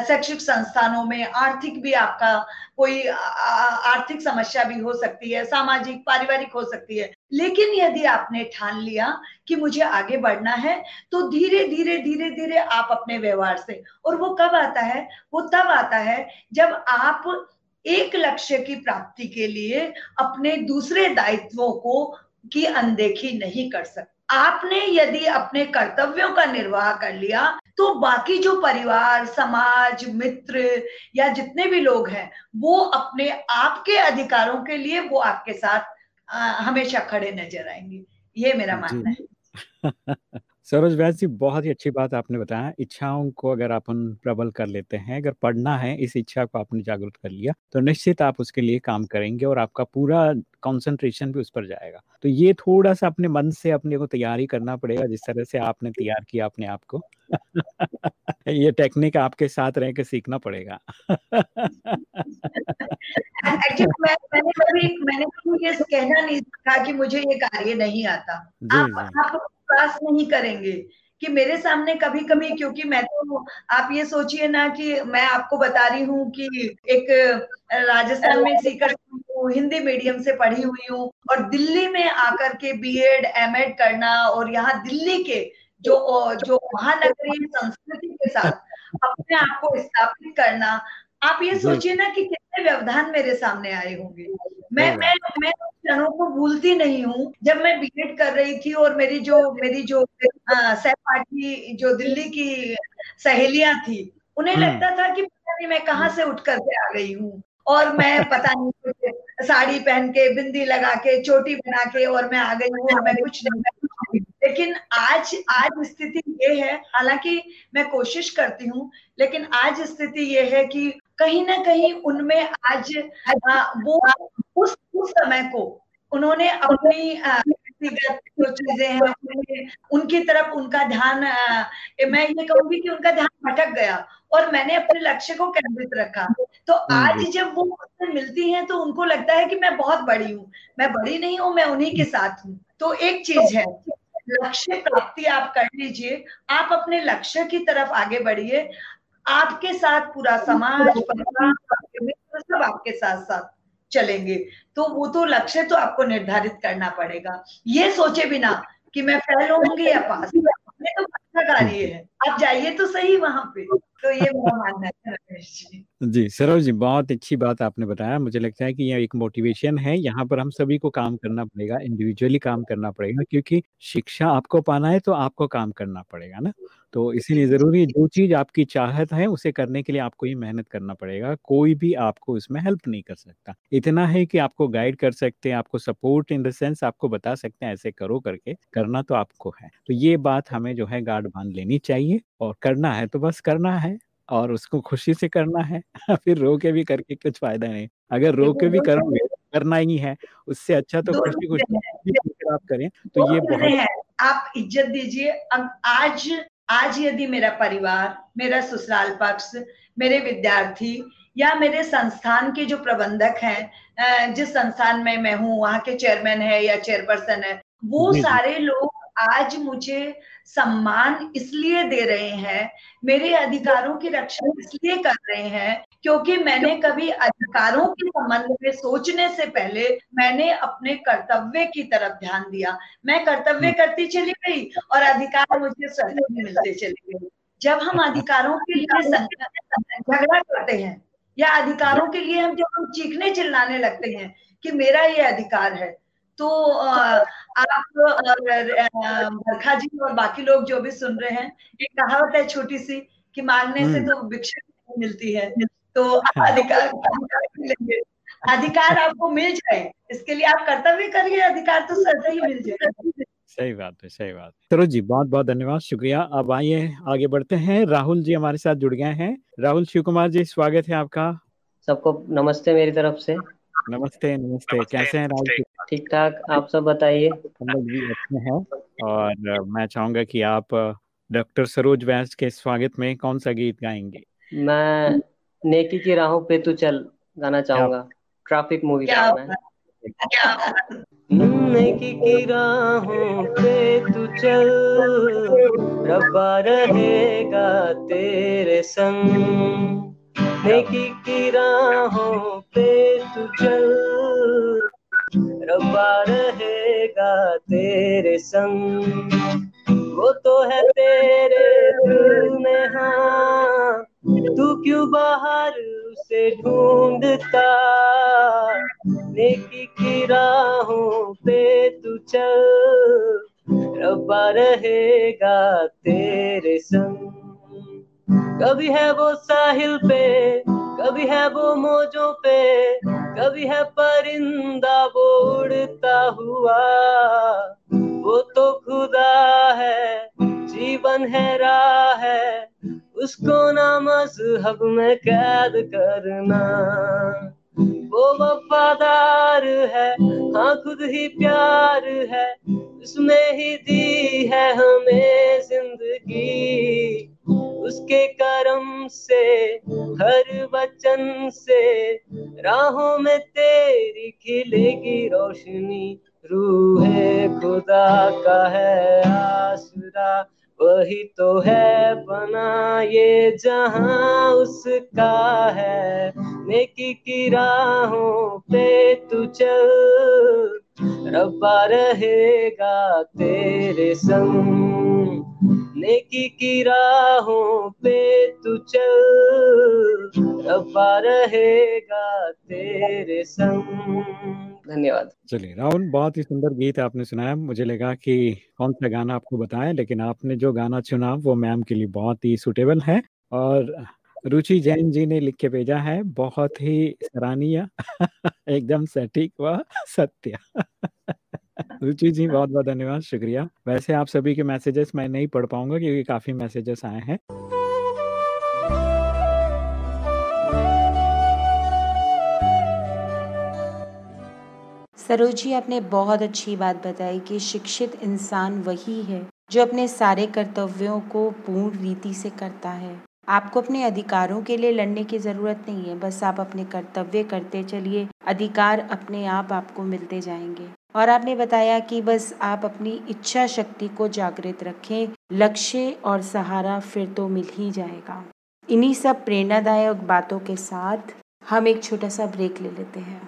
शैक्षिक संस्थानों में आर्थिक भी आपका कोई आर्थिक समस्या भी हो सकती है, सामाजिक, पारिवारिक हो सकती है। लेकिन यदि आपने ठान लिया कि मुझे आगे बढ़ना है तो धीरे धीरे धीरे धीरे आप अपने व्यवहार से, और वो कब आता है? वो तब आता है जब आप एक लक्ष्य की प्राप्ति के लिए अपने दूसरे दायित्वों को की अनदेखी नहीं कर सकते आपने यदि अपने कर्तव्यों का निर्वाह कर लिया तो बाकी जो परिवार समाज मित्र या जितने भी लोग हैं वो अपने आपके अधिकारों के लिए वो आपके साथ आ, हमेशा खड़े नज़र आएँगे। ये मेरा मानना है। (laughs) सरोज वैस जी बहुत ही अच्छी बात आपने बताया। इच्छाओं को अगर अपन प्रबल कर लेते हैं अगर पढ़ना है इस इच्छा को आपने जागरूक कर लिया तो निश्चित आप उसके लिए काम करेंगे और आपका पूरा कंसंट्रेशन भी उस पर जाएगा। तो ये थोड़ा सा अपने मन से अपने को तैयारी करना पड़ेगा जिस तरह से आपने तैयार किया अपने आप को। (laughs) ये टेक्निक आपके साथ रह के सीखना पड़ेगा। एक्चुअली मैं मैंने कभी मैंने कभी ये कहना नहीं था कि मुझे ये कार्य नहीं आता। आप आप विश्वास नहीं करेंगे कि मेरे सामने कभी कभी क्योंकि मैं तो आप ये सोचिए ना कि मैं आपको बता रही हूँ कि एक राजस्थान में सीकर हिंदी मीडियम से पढ़ी हुई हूँ और दिल्ली में आकर के बीएड एमएड करना और यहाँ दिल्ली के जो जो महानगरीय संस्कृति के साथ (laughs) अपने आप को स्थापित करना आप ये सोचिए ना कि कितने व्यवधान मेरे सामने आए होंगे। मैं मैं मैं क्षणों को भूलती नहीं हूँ जब मैं बीएड कर रही थी और मेरी जो मेरी जो सहपाठी जो दिल्ली की सहेलियाँ थी उन्हें हम्म। लगता था कि पता नहीं मैं कहाँ से उठ करके आ गई हूँ। और मैं (laughs) पता नहीं साड़ी पहन के बिंदी लगा के चोटी बना के और मैं आ गई हूँ मैं कुछ नहीं। लेकिन आज आज स्थिति ये है हालाँकि मैं कोशिश करती हूँ लेकिन आज स्थिति ये है कि कहीं ना कहीं उनमें आज आ, वो उस उस समय को उन्होंने अपनी व्यक्तिगत जो चीज़ें हैं उनकी तरफ़ उनका ध्यान मैं ये कहूँगी कि उनका ध्यान भटक गया और मैंने अपने लक्ष्य को केंद्रित रखा। तो हम्म आज जब वो मुझसे मिलती हैं तो उनको लगता है कि मैं बहुत बड़ी हूँ मैं बड़ी नहीं हूँ मैं उन्हीं के साथ हूँ। तो एक चीज़ है लक्ष्य प्राप्ति आप कर लीजिए। आप अपने लक्ष्य की तरफ़ आगे बढ़िए। आपके साथ पूरा समाज परिवार मित्र सब आपके साथ साथ चलेंगे। तो वो तो लक्ष्य तो आपको निर्धारित करना पड़ेगा। ये सोचे बिना कि मैं फेल होंगी या पास ये तो कार्य है। आप जाइए तो सही वहाँ पे। तो ये मेरा मानना है रमेश जी। जी सरोज जी बहुत अच्छी बात आपने बताया। मुझे लगता है कि यह एक मोटिवेशन है। यहाँ पर हम सभी को काम करना पड़ेगा इंडिविजुअली काम करना पड़ेगा क्योंकि शिक्षा आपको पाना है तो आपको काम करना पड़ेगा ना? तो इसीलिए ज़रूरी है जो चीज़ आपकी चाहत है उसे करने के लिए आपको ही मेहनत करना पड़ेगा। कोई भी आपको इसमें हेल्प नहीं कर सकता। इतना है कि आपको गाइड कर सकते हैं आपको सपोर्ट इन द सेंस आपको बता सकते हैं ऐसे करो करके करना तो आपको है। तो ये बात हमें जो है गार्ड बाँध लेनी चाहिए और करना है तो बस करना है। और उसको खुशी से करना है (laughs) फिर रो के भी करके कुछ फ़ायदा नहीं। अगर रो के भी करोगे करना ही है उससे अच्छा तो खुशी खुशी आप करें तो ये बहुत हैं। आप इज़्ज़त दीजिए। अब आज आज यदि मेरा परिवार मेरा ससुराल पक्ष मेरे विद्यार्थी या मेरे संस्थान के जो प्रबंधक हैं जिस संस्थान में मैं हूँ वहाँ के चेयरमैन है या चेयरपर्सन है वो सारे लोग आज मुझे सम्मान इसलिए दे रहे हैं मेरे अधिकारों की रक्षा इसलिए कर रहे हैं क्योंकि मैंने कभी अधिकारों के संबंध में सोचने से पहले मैंने अपने कर्तव्य की तरफ़ ध्यान दिया। मैं कर्तव्य हम्म, करती चली गई और अधिकार मुझे ही मिलते चले गए। जब हम अधिकारों के लिए झगड़ा करते हैं या अधिकारों के लिए हम जब हम चीखने चिल्लाने लगते हैं कि मेरा ये अधिकार है तो आप बरखा जी और बाकी लोग जो भी सुन रहे हैं एक कहावत है छोटी सी कि मांगने से हम्म, तो भिक्षा मिलती है तो अधिकार अधिकार आपको मिल जाए इसके लिए आप कर्तव्य करिए अधिकार तो स्वतः ही मिल जाएगा सही बात है सही बात सरोज जी बहुत बहुत धन्यवाद शुक्रिया। अब आइए आगे बढ़ते हैं। राहुल जी हमारे साथ जुड़ गए हैं। राहुल शिव कुमार जी स्वागत है आपका। सबको नमस्ते मेरी तरफ़ से। नमस्ते नमस्ते। कैसे हैं राहुल? जी ठीक ठाक आप सब बताइए। हम लोग भी अच्छे हैं। और मैं चाहूँगा कि आप डॉक्टर सरोज वैस के स्वागत में कौन सा गीत गाएँगे? मैं नेकी की राहों पे तू चल गाना चाहूँगा। ट्रैफ़िक मूवी का है नेकी की राहों पे तू चल। रब्बा रहेगा तेरे संग। नेकी की राहों पे तू चल। रब्बा रहेगा तेरे संग। वो तो है तेरे दिल में हाँ। तू क्यों बाहर उसे ढूंढता? नेकी की राहों पे तू चल। रब्बा रहेगा तेरे संग। कभी है वो साहिल पे, कभी है वो मौजों पे, कभी है परिंदा वो उड़ता हुआ। वो तो खुदा है, जीवन है राह है, उसको ना मज़हब में कैद करना। वो वफादार है हाँ खुद ही प्यार है, उसमें ही दी है हमें ज़िंदगी। उसके करम से, हर वचन से, राहों में तेरी खिलेगी रोशनी। रूह खुदा का है आसरा, वही तो है बना ये जहाँ उसका है। नेकी की राहों पे तू चल, रब्बा रहेगा तेरे संग। नेकी की राहों पे तू चल। रब्बा रहेगा तेरे संग। धन्यवाद। चलिए, राहुल, बहुत ही सुंदर गीत आपने सुनाया। मुझे लगा कि कौन सा गाना आपको बताएँ, लेकिन आपने जो गाना चुना, वो मैम के लिए बहुत ही सुटेबल है। और रुचि जैन जी ने लिख के भेजा है, बहुत ही सराहनीय। (laughs) एकदम सटीक व सत्य। (laughs) रुचि जी, बहुत बहुत धन्यवाद, शुक्रिया। वैसे आप सभी के मैसेजेस मैं नहीं पढ़ पाऊँगा क्योंकि काफ़ी मैसेजेस आए हैं। सरोज जी, आपने बहुत अच्छी बात बताई कि शिक्षित इंसान वही है जो अपने सारे कर्तव्यों को पूर्ण रीति से करता है। आपको अपने अधिकारों के लिए लड़ने की ज़रूरत नहीं है, बस आप अपने कर्तव्य करते चलिए, अधिकार अपने आप आपको मिलते जाएँगे। और आपने बताया कि बस आप अपनी इच्छा शक्ति को जागृत रखें। लक्ष्य और सहारा फिर तो मिल ही जाएगा। इन्हीं सब प्रेरणादायक बातों के साथ हम एक छोटा सा ब्रेक ले लेते हैं।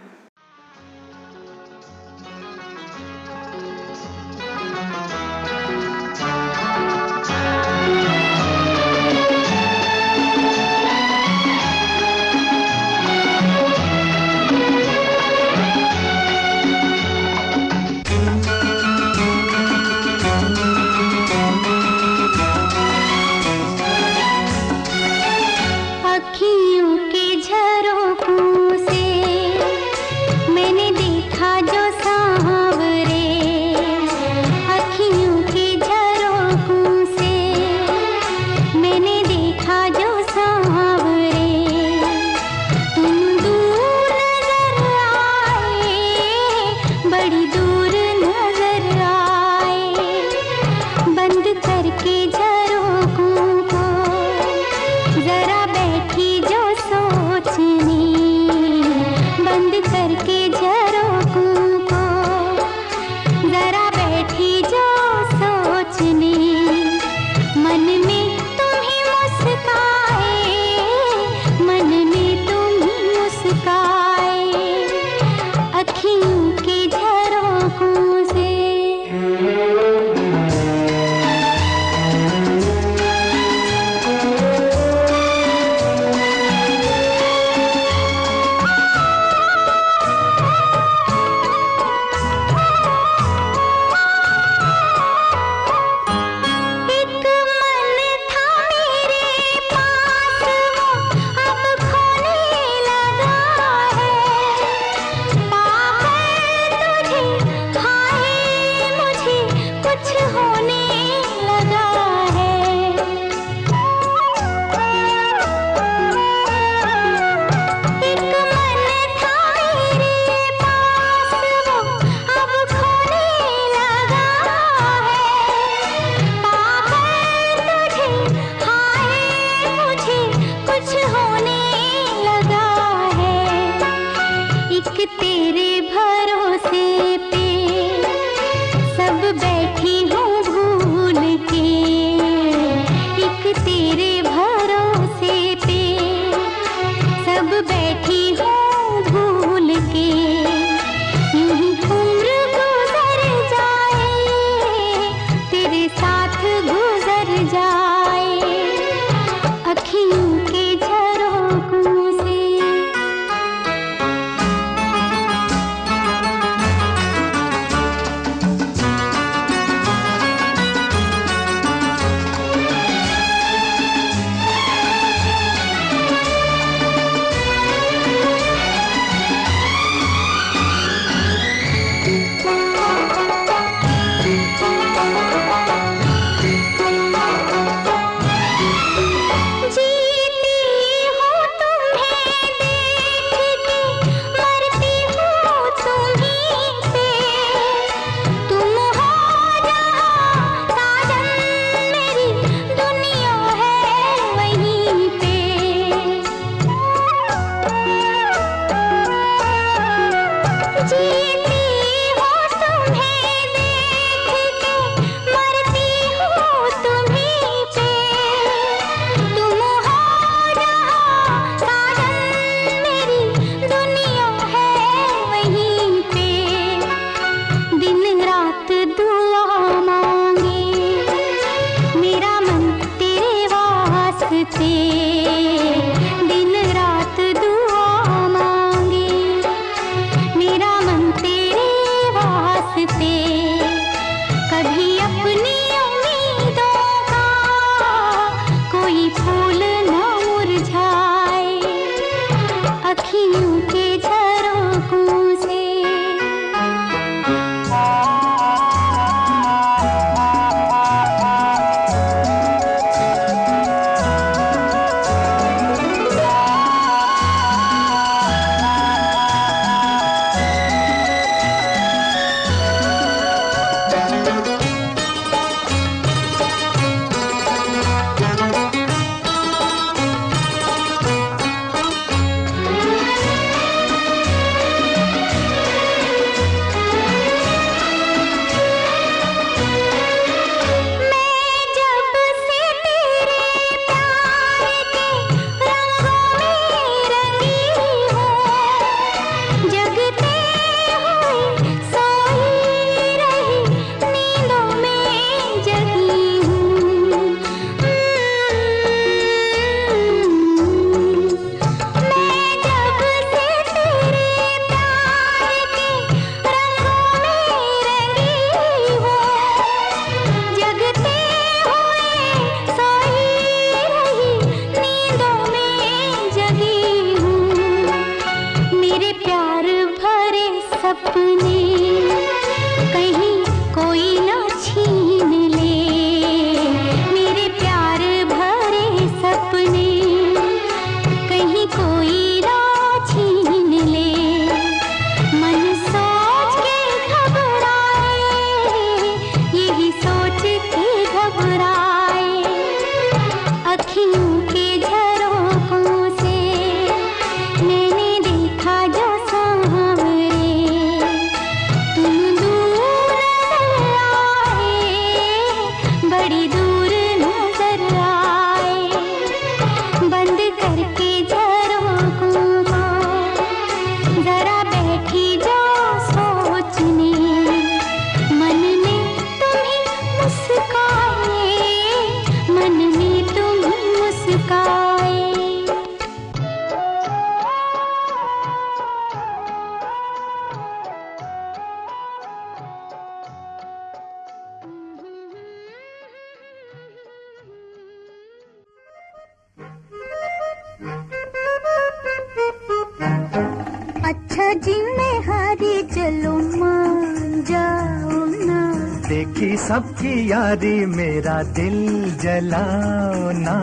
सबकी यारी मेरा दिल जलाना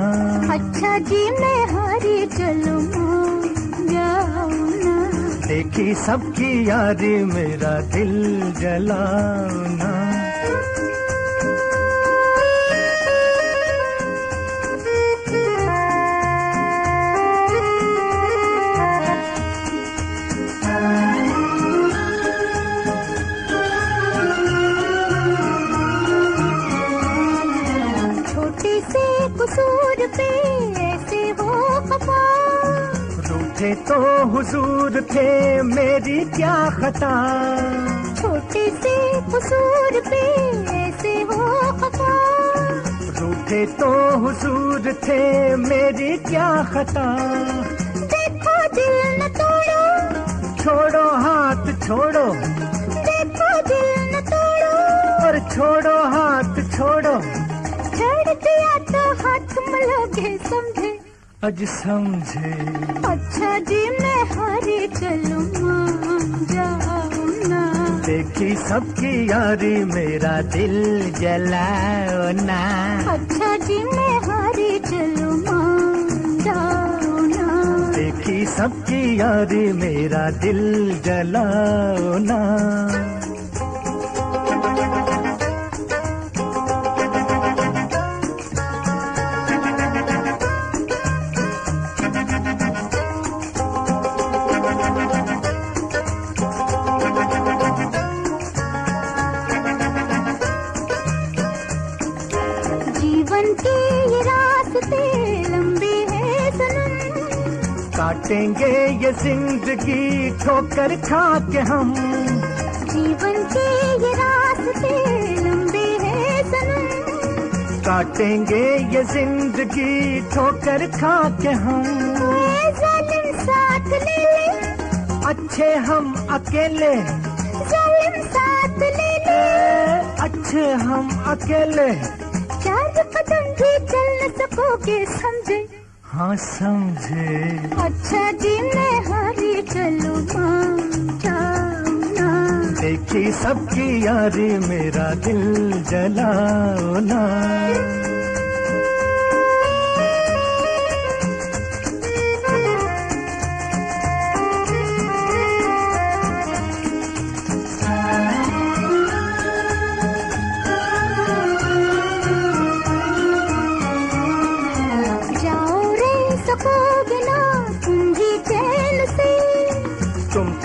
अच्छा जी मैं हारी चलू देखी सबकी यारी मेरा दिल जलाओ ना। रूठे तो हुजूर थे मेरी क्या खता? छोटे से कसूर पे ऐसे हो खफा रूठे तो हुजूर थे मेरी क्या खता? देखो दिल न तोड़ो। छोड़ो हाथ छोड़ो। देखो दिल न तोड़ो। और छोड़ो हाथ छोड़ो। छड़ दिया तो हाथ मलोगे समझे अज समझे। अच्छा जी मैं हारी चलूँ ना। देखी सबकी यारी मेरा दिल जलाओ ना। अच्छा जी मैं हारी चलूँ ना। देखी सबकी यारी मेरा दिल जलाओ ना। काटेंगे ये ज़िंदगी ठोकर खा के हम। जीवन के ये रास्ते लंबे हैं सनम। काटेंगे ये ज़िंदगी ठोकर खा के हम जालिम साथ ले ले। अच्छे हम अकेले। जालिम साथ ले ले। अच्छे हम अकेले। चार कदम भी चल न सकोगे समझे हाँ समझे। अच्छा जी मैं हारी चलो देखी सबकी यारी मेरा दिल जलाओ ना।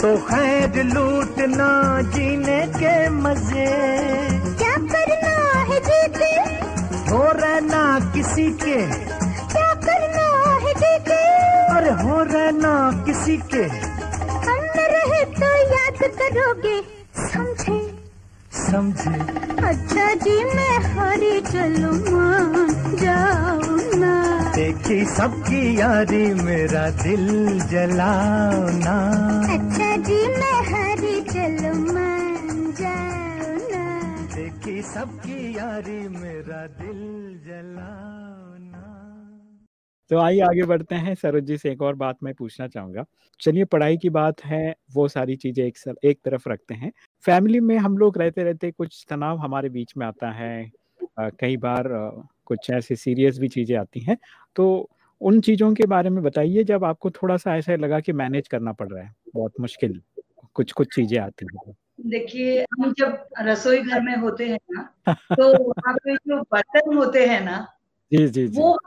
तो खैर लूटना जीने के मज़े। क्या करना है जीते? हो रहना किसी के। क्या करना है जीते? अरे हो रहना किसी के। न रहे तो याद करोगे समझे? समझे। अच्छा जी मैं हारी चलूँ मान ना देखी सबकी यारी मेरा दिल जलाओ ना अच्छा जी मैं हारी चलूँ मान जाओ ना देखी सबकी यारी मेरा दिल जलाओ ना तो आइए आगे बढ़ते हैं। सरोज जी से एक और बात मैं पूछना चाहूँगा। चलिए पढ़ाई की बात है वो सारी चीज़ें एक सर, एक तरफ़ रखते हैं। फैमिली में हम लोग रहते रहते कुछ तनाव हमारे बीच में आता है। कई बार कुछ ऐसी सीरियस भी चीज़ें आती हैं। तो उन चीज़ों के बारे में बताइए जब आपको थोड़ा सा ऐसा लगा कि मैनेज करना पड़ रहा है। बहुत मुश्किल कुछ कुछ चीज़ें आती हैं। देखिए हम जब रसोई घर में होते हैं ना (laughs) तो वहाँ पे जो बर्तन होते हैं ना जी जी जी। वो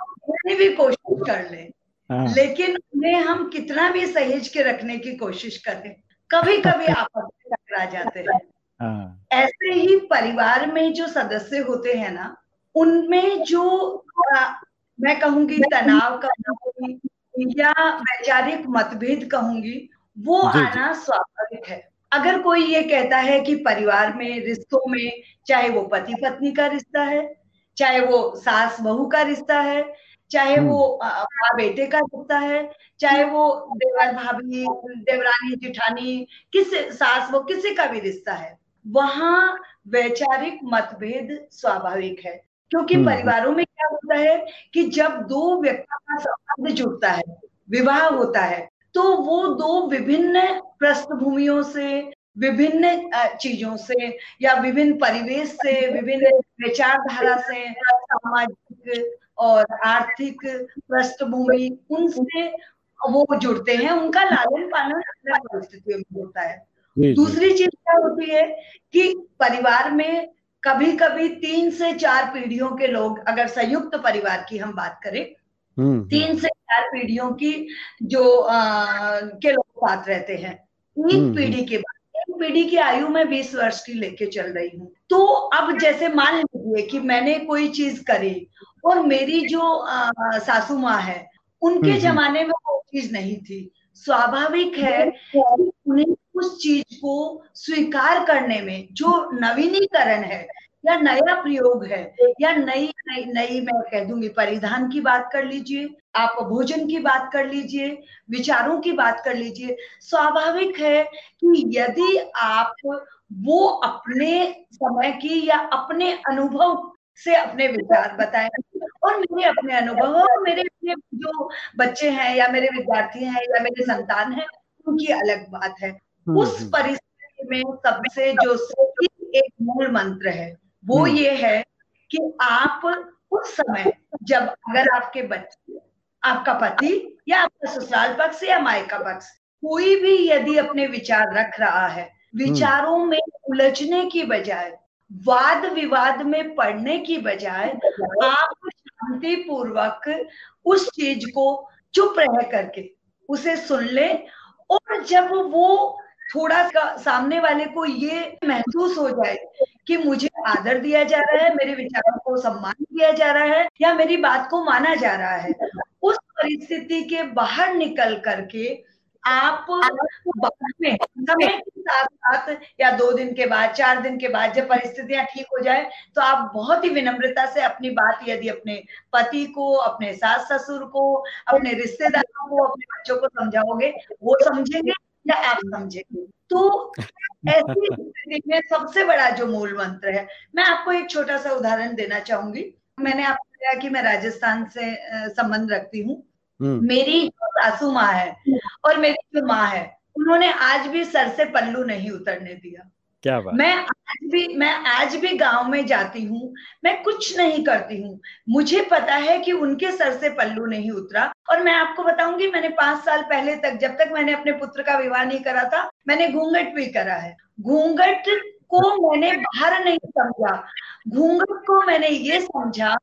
भी कोशिश कर लें हाँ। लेकिन उन्हें हम कितना भी सहेज के रखने की कोशिश करें कभी कभी (laughs) आपस में टकरा जाते हैं। हाँ। ऐसे ही परिवार में जो सदस्य होते हैं ना उनमें जो मैं कहूँगी तनाव कहूँगी या वैचारिक मतभेद कहूँगी वो। आना स्वाभाविक है अगर कोई ये कहता है कि परिवार में रिश्तों में चाहे वो पति पत्नी का रिश्ता है चाहे वो सास बहू का रिश्ता है चाहे हम्म। वो माँ बेटे का रिश्ता है चाहे वो देवर भाभी देवरानी जिठानी किस सास वो किसी का भी रिश्ता है वहाँ वैचारिक मतभेद स्वाभाविक है क्योंकि हम्म। परिवारों में क्या होता है कि जब दो व्यक्तियों का संबंध जुड़ता है विवाह होता है तो वो दो विभिन्न पृष्ठभूमियों से विभिन्न चीज़ों से या विभिन्न परिवेश से विभिन्न विचारधारा से सामाजिक और आर्थिक पृष्ठभूमि उनसे वो जुड़ते हैं उनका लालन पालन अपने परिस्थितियों में होता है दूसरी चीज़ क्या होती है कि परिवार में कभी कभी तीन से चार पीढ़ियों के लोग अगर संयुक्त परिवार की हम बात करें हम्म, हम्म। तीन से चार पीढ़ियों की जो आ, के लोग साथ रहते हैं एक हम्म, पीढ़ी के बाद एक पीढ़ी की आयु में बीस वर्ष की लेके चल रही हूँ। तो अब जैसे मान लीजिए कि मैंने कोई चीज़ करी और मेरी जो आ, सासू माँ है उनके जमाने में वो चीज़ नहीं थी। स्वाभाविक है उन्हें उस चीज़ को स्वीकार करने में जो नवीनीकरण है, या नया प्रयोग है, या नई नई नई मैं कह दूँगी परिधान की बात कर लीजिए, आप भोजन की बात कर लीजिए, विचारों की बात कर लीजिए, स्वाभाविक है कि यदि आप वो अपने समय की या अपने अनुभव से अपने विचार बताएँ, और मेरे अपने अनुभव, और मेरे अपने जो बच्चे हैं, या मेरे विद्यार्थी हैं, या मेरे संतान हैं, उनकी अलग बात है। उस हम्म। परिस्थिति में सबसे जो एक मूल मंत्र है वो हम्म। ये है कि आप उस समय जब अगर आपके बच्चे आपका पति या आपका ससुराल पक्ष या मायका पक्ष कोई भी यदि अपने विचार रख रहा है विचारों में उलझने की बजाय वाद विवाद में पढ़ने की बजाय आप शांति पूर्वक उस चीज़ को चुप रह करके उसे सुन ले और जब वो थोड़ा सामने वाले को ये महसूस हो जाए कि मुझे आदर दिया जा रहा है, मेरे विचारों को सम्मान दिया जा रहा है या मेरी बात को माना जा रहा है। उस परिस्थिति के बाहर निकल करके आप बाद में, समय के साथ साथ या दो दिन के बाद, चार दिन के बाद जब परिस्थितियाँ ठीक हो जाए तो आप बहुत ही विनम्रता से अपनी बात, यदि अपने पति को, अपने सास ससुर को, अपने रिश्तेदारों को, अपने बच्चों को समझाओगे, वो समझेंगे। या आप समझेंगे तो ऐसी (laughs) में सबसे बड़ा जो मूल मंत्र है मैं आपको एक छोटा सा उदाहरण देना चाहूँगी। मैंने आपको कहा कि मैं राजस्थान से संबंध रखती हूँ। हम्म। मेरी जो सासू माँ है और मेरी जो माँ है उन्होंने आज भी सर से पल्लू नहीं उतरने दिया। क्या बात? मैं आज भी, मैं आज भी गाँव में जाती हूँ, मैं कुछ नहीं करती हूँ। मुझे पता है कि उनके सर से पल्लू नहीं उतरा और मैं आपको बताऊँगी, मैंने पाँच साल पहले तक, जब तक मैंने अपने पुत्र का विवाह नहीं करा था, मैंने घूंघट भी करा है। घूंघट को मैंने बाहर नहीं समझा। घूंघट को मैंने ये समझा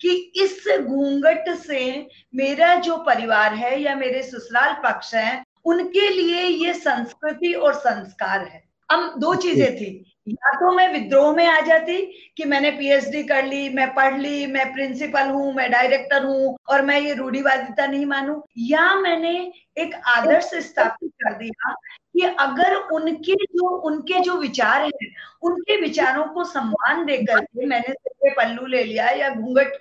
कि इस घूंघट से मेरा जो परिवार है या मेरे ससुराल पक्ष है, उनके लिए ये संस्कृति और संस्कार है। अब दो चीज़ें थी। या तो मैं विद्रोह में आ जाती कि मैंने पीएचडी कर ली मैं पढ़ ली मैं प्रिंसिपल हूँ मैं डायरेक्टर हूँ और मैं ये रूढ़िवादिता नहीं मानू। या मैंने एक आदर्श स्थापित कर दिया कि अगर उनके जो उनके जो विचार हैं उनके विचारों को सम्मान देकर के मैंने सिर्फ़ पल्लू ले लिया या घूंघट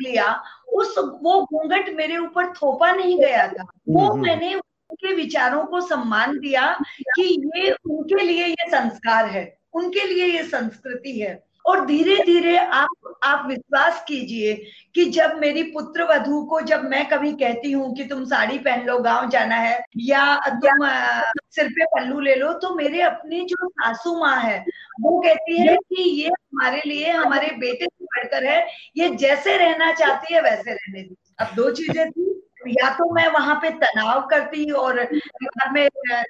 लिया उस वो घूंघट मेरे ऊपर थोपा नहीं गया था। वो हम्म, हम्म। मैंने उनके विचारों को सम्मान दिया कि ये उनके लिए ये संस्कार है उनके लिए ये संस्कृति है। और धीरे धीरे आप आप विश्वास कीजिए कि जब मेरी पुत्र वधु को जब मैं कभी कहती हूँ कि तुम साड़ी पहन लो गाँव जाना है या तुम सिर पे पल्लू ले लो तो मेरे अपनी जो सासू माँ है वो कहती है कि ये हमारे लिए हमारे बेटे से बढ़कर है ये जैसे रहना चाहती है वैसे रहने दी अब दो चीज़ें थी या तो मैं वहाँ पे तनाव करती और घर में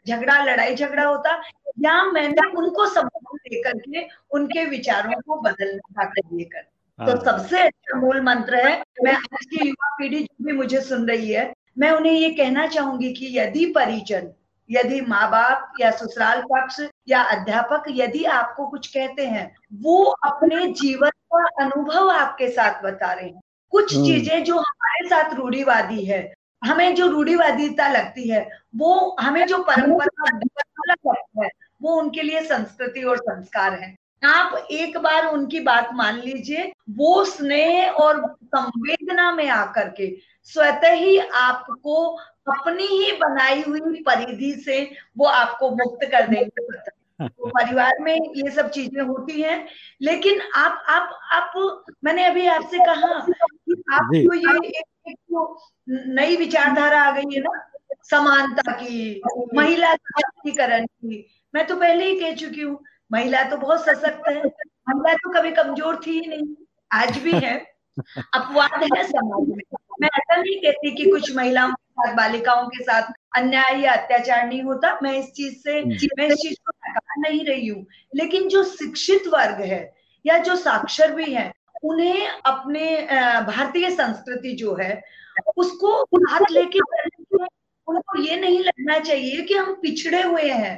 झगड़ा लड़ाई झगड़ा होता या मैंने उनको सम्मान दे के उनके विचारों को बदलने का कर तो हाँ। सबसे अच्छा मूल मंत्र है मैं आज की युवा पीढ़ी जो भी मुझे सुन रही है मैं उन्हें ये कहना चाहूँगी कि यदि परिजन यदि माँ बाप या ससुराल पक्ष या अध्यापक यदि आपको कुछ कहते हैं वो अपने जीवन का अनुभव आपके साथ बता रहे हैं कुछ हम्म। चीज़ें जो हमारे साथ रूढ़ीवादी है हमें जो रूढ़ीवादीता लगती है वो हमें जो परंपरा लगता है वो उनके लिए संस्कृति और संस्कार है आप एक बार उनकी बात मान लीजिए वो स्नेह और संवेदना में आकर के स्वतः ही आपको अपनी ही बनाई हुई परिधि से वो आपको मुक्त कर देंगे तो परिवार में ये सब चीज़ें होती हैं। लेकिन आप आप आप मैंने अभी आपसे कहा कि आपको ये एक, एक तो नई विचारधारा आ गई है ना समानता की महिला सशक्तिकरण की। मैं तो पहले ही कह चुकी हूँ महिला तो बहुत सशक्त है महिला तो कभी कमज़ोर थी ही नहीं आज भी है अपवाद है समाज में। मैं ऐसा नहीं कहती कि कुछ महिलाओं साथ बालिकाओं के साथ अन्याय या अत्याचार नहीं होता। मैं इस चीज़ से मैं इस चीज़ को नकार नहीं रही हूँ। लेकिन जो शिक्षित वर्ग है या जो साक्षर भी है उन्हें अपने भारतीय संस्कृति जो है उसको हाथ लेके उनको ये नहीं लगना चाहिए कि हम पिछड़े हुए हैं।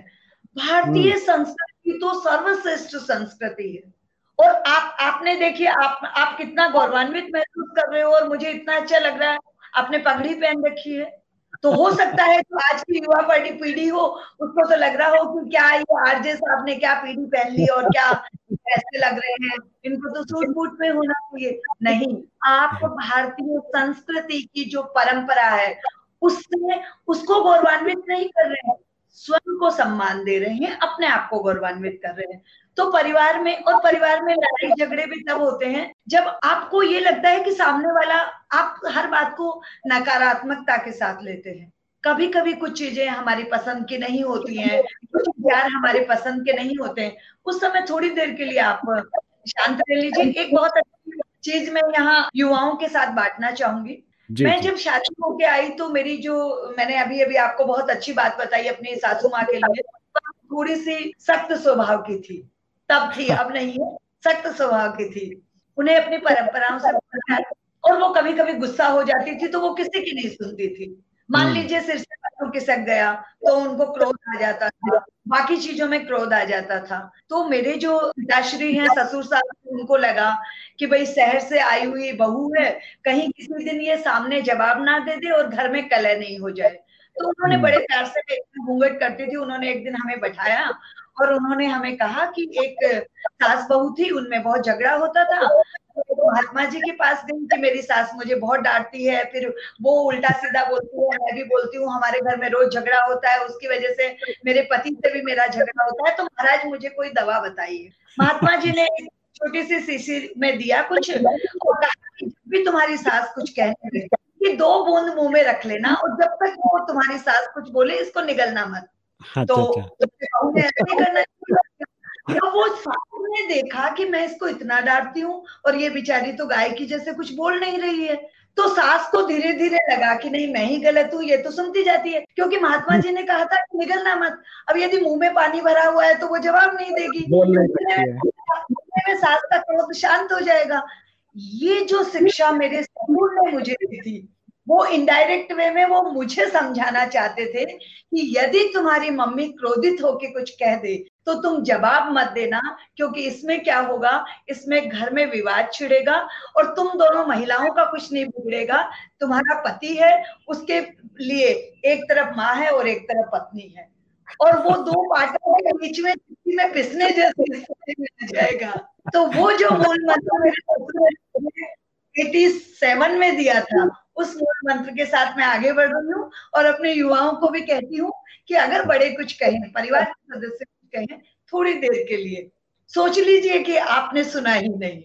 भारतीय हम्म। संस्कृति तो सर्वश्रेष्ठ संस्कृति है। और आप आपने देखिए आप आप कितना गौरवान्वित महसूस कर रहे हो और मुझे इतना अच्छा लग रहा है। आपने पगड़ी पहन रखी है। तो हो सकता है जो आज की युवा पीढ़ी पीढ़ी हो, उसको तो लग रहा हो कि क्या ये आरजे साहब ने क्या पीढ़ी पहन ली और क्या कैसे लग रहे हैं। इनको तो सूट बूट में होना चाहिए। नहीं, आप भारतीय संस्कृति की जो परंपरा है, उससे, उसको गौरवान्वित नहीं कर रहे हैं। स्वयं को सम्मान दे रहे हैं, अपने आप को गौरवान्वित कर रहे हैं। तो परिवार में और परिवार में लड़ाई झगड़े भी तब होते हैं जब आपको ये लगता है कि सामने वाला आप हर बात को नकारात्मकता के साथ लेते हैं। कभी कभी कुछ चीज़ें हमारी पसंद की नहीं होती हैं कुछ प्यार हमारे पसंद के नहीं होते हैं। उस समय थोड़ी देर के लिए आप शांत रह लीजिए। एक बहुत अच्छी चीज़ मैं यहाँ युवाओं के साथ बांटना चाहूँगी। जी, मैं. जब शादी होके आई तो मेरी जो मैंने अभी अभी आपको बहुत अच्छी बात बताई अपनी सासू माँ के लिए थोड़ी सी सख्त स्वभाव की थी। तब थी अब नहीं है। सख्त स्वभाव की थी। उन्हें अपनी परंपराओं से और वो कभी कभी गुस्सा हो जाती थी तो वो किसी की नहीं सुनती थी। मान हम्म। लीजिए सिर से पत्थर खिसक गया तो उनको क्रोध आ जाता था। बाकी चीज़ों में क्रोध आ जाता था। तो मेरे जो पिताश्री हैं ससुर साहब उनको लगा कि भाई शहर से आई हुई बहू है कहीं किसी दिन ये सामने जवाब ना दे दे और घर में कलह नहीं हो जाए। तो उन्होंने हम्म। बड़े प्यार से घूंघट करती थी। उन्होंने एक दिन हमें बैठाया और उन्होंने हमें कहा कि एक सास बहू थी, उनमें बहुत झगड़ा होता था। तो महात्मा जी के पास गई कि मेरी सास मुझे बहुत डांटती है, फिर वो उल्टा सीधा बोलती है, मैं भी बोलती हूँ, हमारे घर में रोज झगड़ा होता है, उसकी वजह से मेरे पति से भी मेरा झगड़ा होता है। तो महाराज, मुझे कोई दवा बताइए। महात्मा जी ने छोटी सी शीशी में दिया कुछ और कहा जब भी तुम्हारी सास कुछ कहने लगे कि दो बूंद मुँह में रख लेना और जब तक वो तुम्हारी सास कुछ बोले, इसको निगलना मत। हाँ, तो करना तो वो ने देखा कि मैं इसको इतना डांटती हूँ और ये बेचारी तो गाय की जैसे कुछ बोल नहीं रही है। तो सास को धीरे धीरे लगा कि नहीं मैं ही गलत हूँ ये तो सुनती जाती है। क्योंकि महात्मा जी ने कहा था कि निगलना मत। अब यदि मुँह में पानी भरा हुआ है तो वो जवाब नहीं देगी। में सास का क्रोध शांत हो जाएगा। ये जो शिक्षा मेरे स्कूल ने मुझे दी थी वो इनडायरेक्ट वे में वो मुझे समझाना चाहते थे कि यदि तुम्हारी मम्मी क्रोधित होके कुछ कह दे तो तुम जवाब मत देना क्योंकि इसमें क्या होगा? इसमें घर में विवाद छिड़ेगा और तुम दोनों महिलाओं का कुछ नहीं बिगड़ेगा। तुम्हारा पति है उसके लिए एक तरफ़ माँ है और एक तरफ़ पत्नी है। और वो दो (laughs) पार्टियों के बीच में में पिसने जैसे जाएगा। तो वो जो (laughs) मूल मंत्र मेरे सेवन में दिया था उस मूल मंत्र के साथ मैं आगे बढ़ रही हूँ और अपने युवाओं को भी कहती हूँ कि अगर बड़े कुछ कहें परिवार के सदस्य कुछ कहें थोड़ी देर के लिए। सोच लीजिए कि आपने सुना ही नहीं।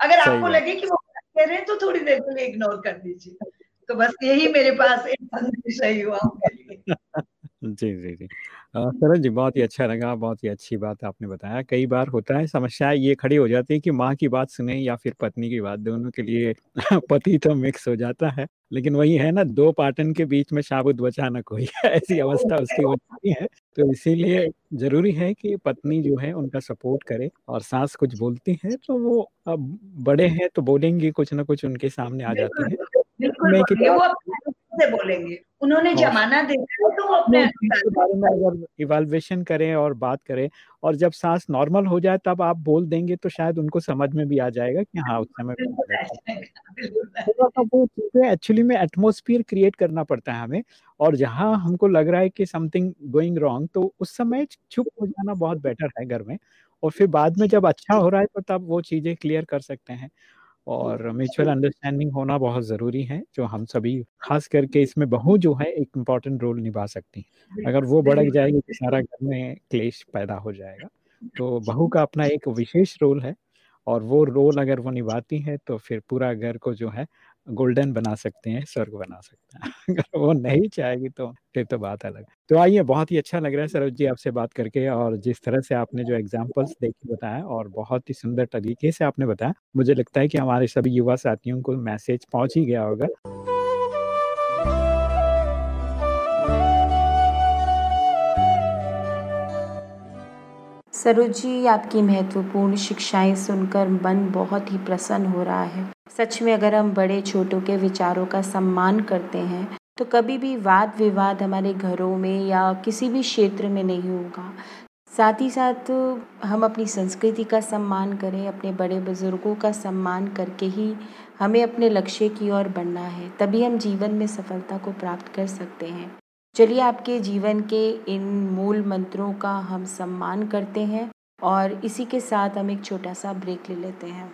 अगर आपको लगे कि वो कह रहे हैं तो थोड़ी देर के लिए इग्नोर कर दीजिए। तो बस यही मेरे पास एक संदेश है युवाओं के लिए। (laughs) जी जी जी। सरल जी बहुत ही अच्छा लगा बहुत ही अच्छी बात आपने बताया। कई बार होता है समस्या ये खड़ी हो जाती है कि माँ की बात सुने या फिर पत्नी की बात दोनों के लिए (laughs) पति तो मिक्स हो जाता है। लेकिन वही है ना दो पाटन के बीच में शाबुत बचा न कोई (laughs) ऐसी अवस्था उसकी होती है। तो इसीलिए ज़रूरी है कि पत्नी जो है उनका सपोर्ट करे और सास कुछ बोलती है तो वो अब बड़े हैं तो बोलेंगे कुछ ना कुछ उनके सामने आ जाते हैं। से बोलेंगे। उन्होंने जमाना देखा तो वो अपने बारे में अगर इवाल्वेशन करें और बात करें और जब सांस नॉर्मल हो जाए तब आप बोल देंगे तो शायद उनको समझ में भी आ जाएगा कि हाँ उस समय वो चीज़ें एक्चुअली में एटमोस्फियर क्रिएट करना पड़ता है हमें और जहाँ हमको लग रहा है कि समथिंग गोइंग रॉन्ग तो उस समय चुप हो जाना बहुत बेटर है घर में और फिर बाद में जब अच्छा हो रहा है तो तब वो चीज़ें क्लियर कर सकते हैं। और म्यूचुअल अंडरस्टैंडिंग होना बहुत ज़रूरी है जो हम सभी खास करके इसमें बहू जो है एक इंपॉर्टेंट रोल निभा सकती है। अगर वो बढ़ जाएगी तो सारा घर में क्लेश पैदा हो जाएगा। तो बहू का अपना एक विशेष रोल है और वो रोल अगर वो निभाती है तो फिर पूरा घर को जो है गोल्डन बना सकते हैं, स्वर्ग बना सकते हैं। (laughs) अगर वो नहीं चाहेगी तो फिर तो बात अलग। तो आइए, बहुत ही अच्छा लग रहा है सरोज जी आपसे बात करके और जिस तरह से आपने जो एग्जाम्पल्स देखे बताया और बहुत ही सुंदर तरीके से आपने बताया, मुझे लगता है कि हमारे सभी युवा साथियों को मैसेज पहुँच ही गया होगा। सरोज जी, आपकी महत्वपूर्ण शिक्षाएँ सुनकर मन बहुत ही प्रसन्न हो रहा है। सच में अगर हम बड़े छोटों के विचारों का सम्मान करते हैं तो कभी भी वाद विवाद हमारे घरों में या किसी भी क्षेत्र में नहीं होगा। साथ ही साथ हम अपनी संस्कृति का सम्मान करें, अपने बड़े बुज़ुर्गों का सम्मान करके ही हमें अपने लक्ष्य की ओर बढ़ना है, तभी हम जीवन में सफलता को प्राप्त कर सकते हैं। चलिए आपके जीवन के इन मूल मंत्रों का हम सम्मान करते हैं और इसी के साथ हम एक छोटा सा ब्रेक ले लेते हैं।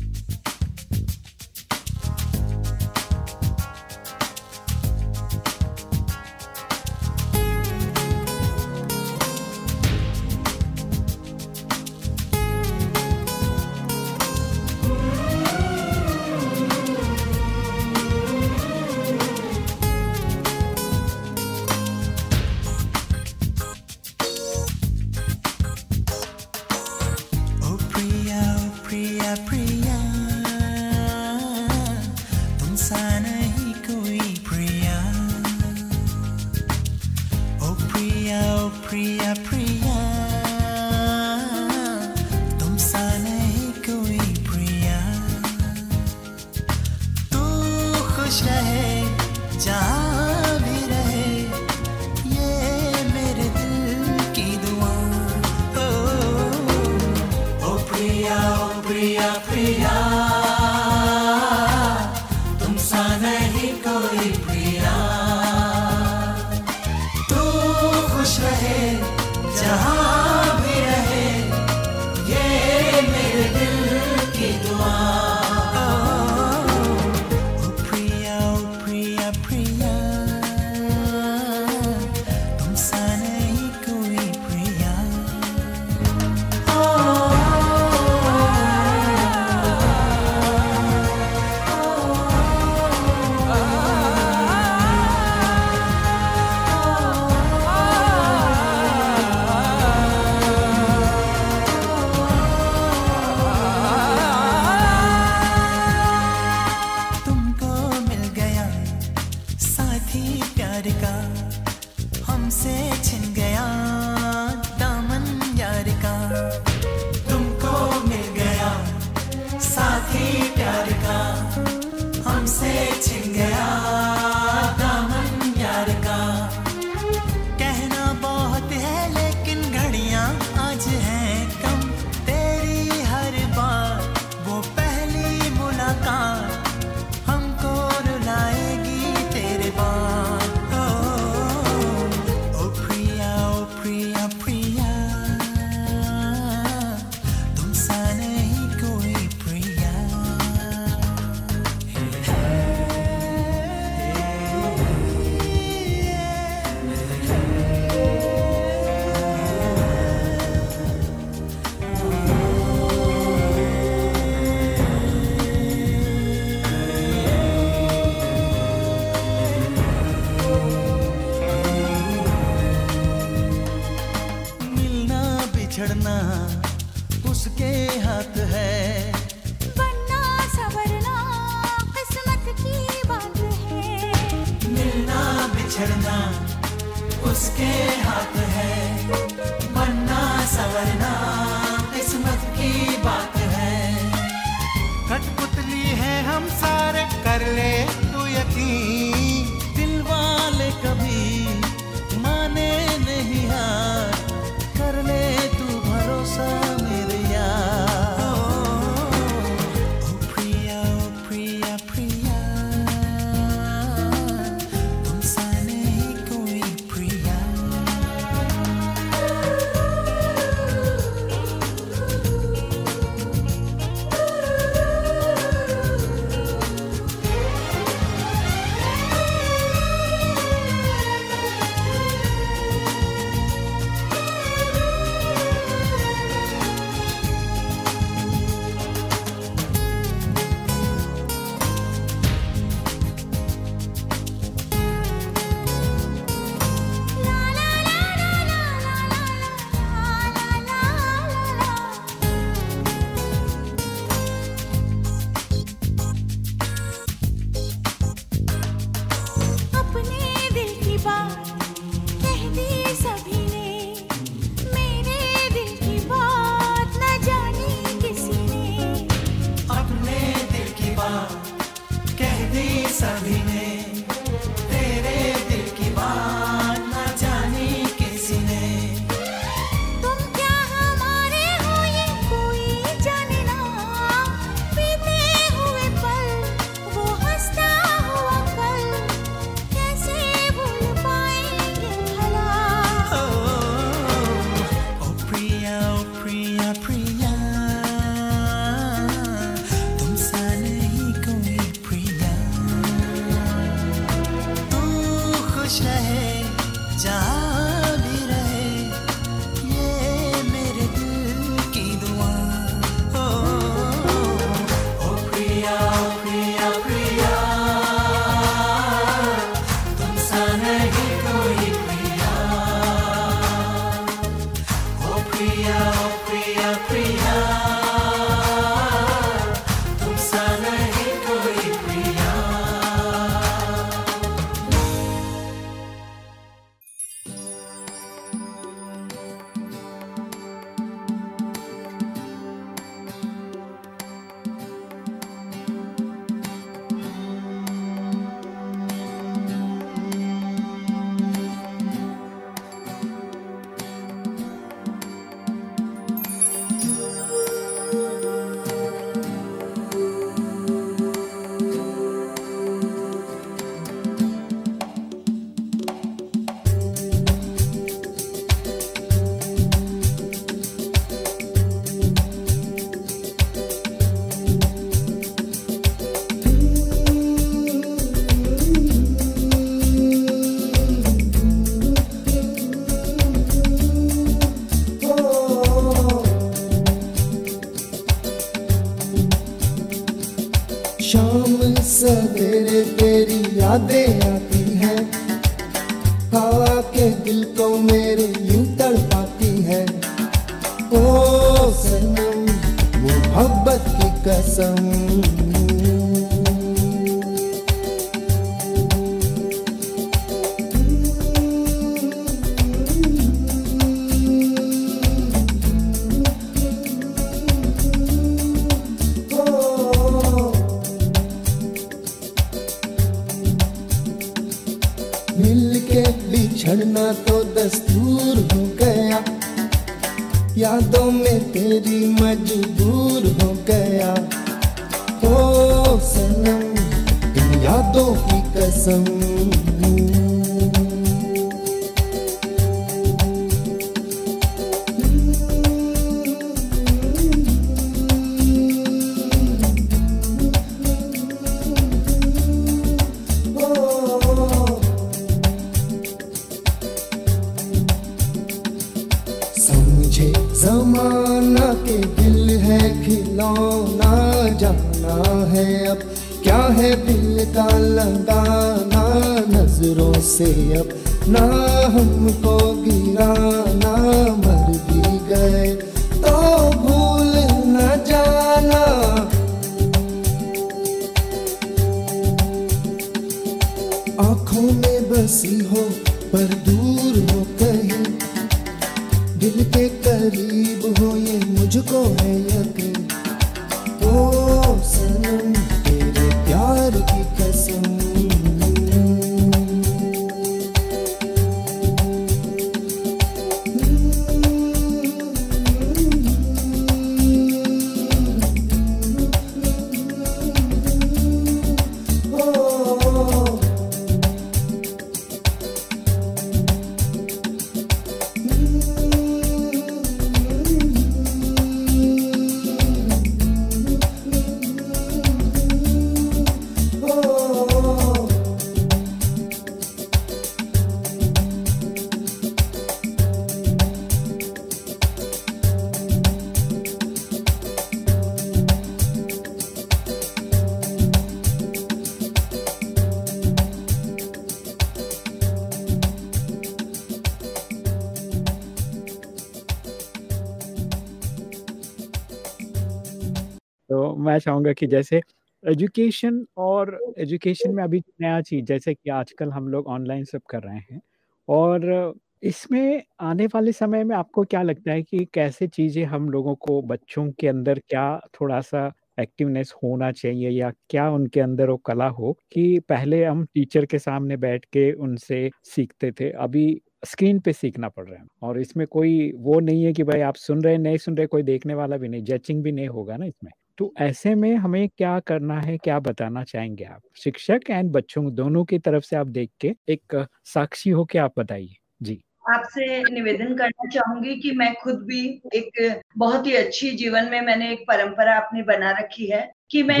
मैं चाहूँगा कि जैसे एजुकेशन और एजुकेशन में अभी नया चीज़, जैसे कि आजकल हम लोग ऑनलाइन सब कर रहे हैं। और इसमें आने वाले समय में आपको क्या लगता है कि कैसे चीज़ें हम लोगों को, बच्चों के अंदर क्या थोड़ा सा एक्टिवनेस होना चाहिए या क्या उनके अंदर वो कला हो कि पहले हम टीचर के सामने बैठ के उनसे सीखते थे, अभी स्क्रीन पे सीखना पड़ रहा है। और इसमें कोई वो नहीं है कि भाई आप सुन रहे नहीं सुन रहे, कोई देखने वाला भी नहीं जजिंग भी नहीं होगा ना इसमें। तो ऐसे में हमें क्या करना है क्या बताना चाहेंगे आप? शिक्षक एंड बच्चों दोनों की तरफ़ से आप देख के एक साक्षी हो के आप बताइए। जी। आपसे निवेदन करना चाहूँगी कि मैं खुद भी एक बहुत ही अच्छी जीवन में मैंने एक परंपरा अपनी बना रखी है कि मैं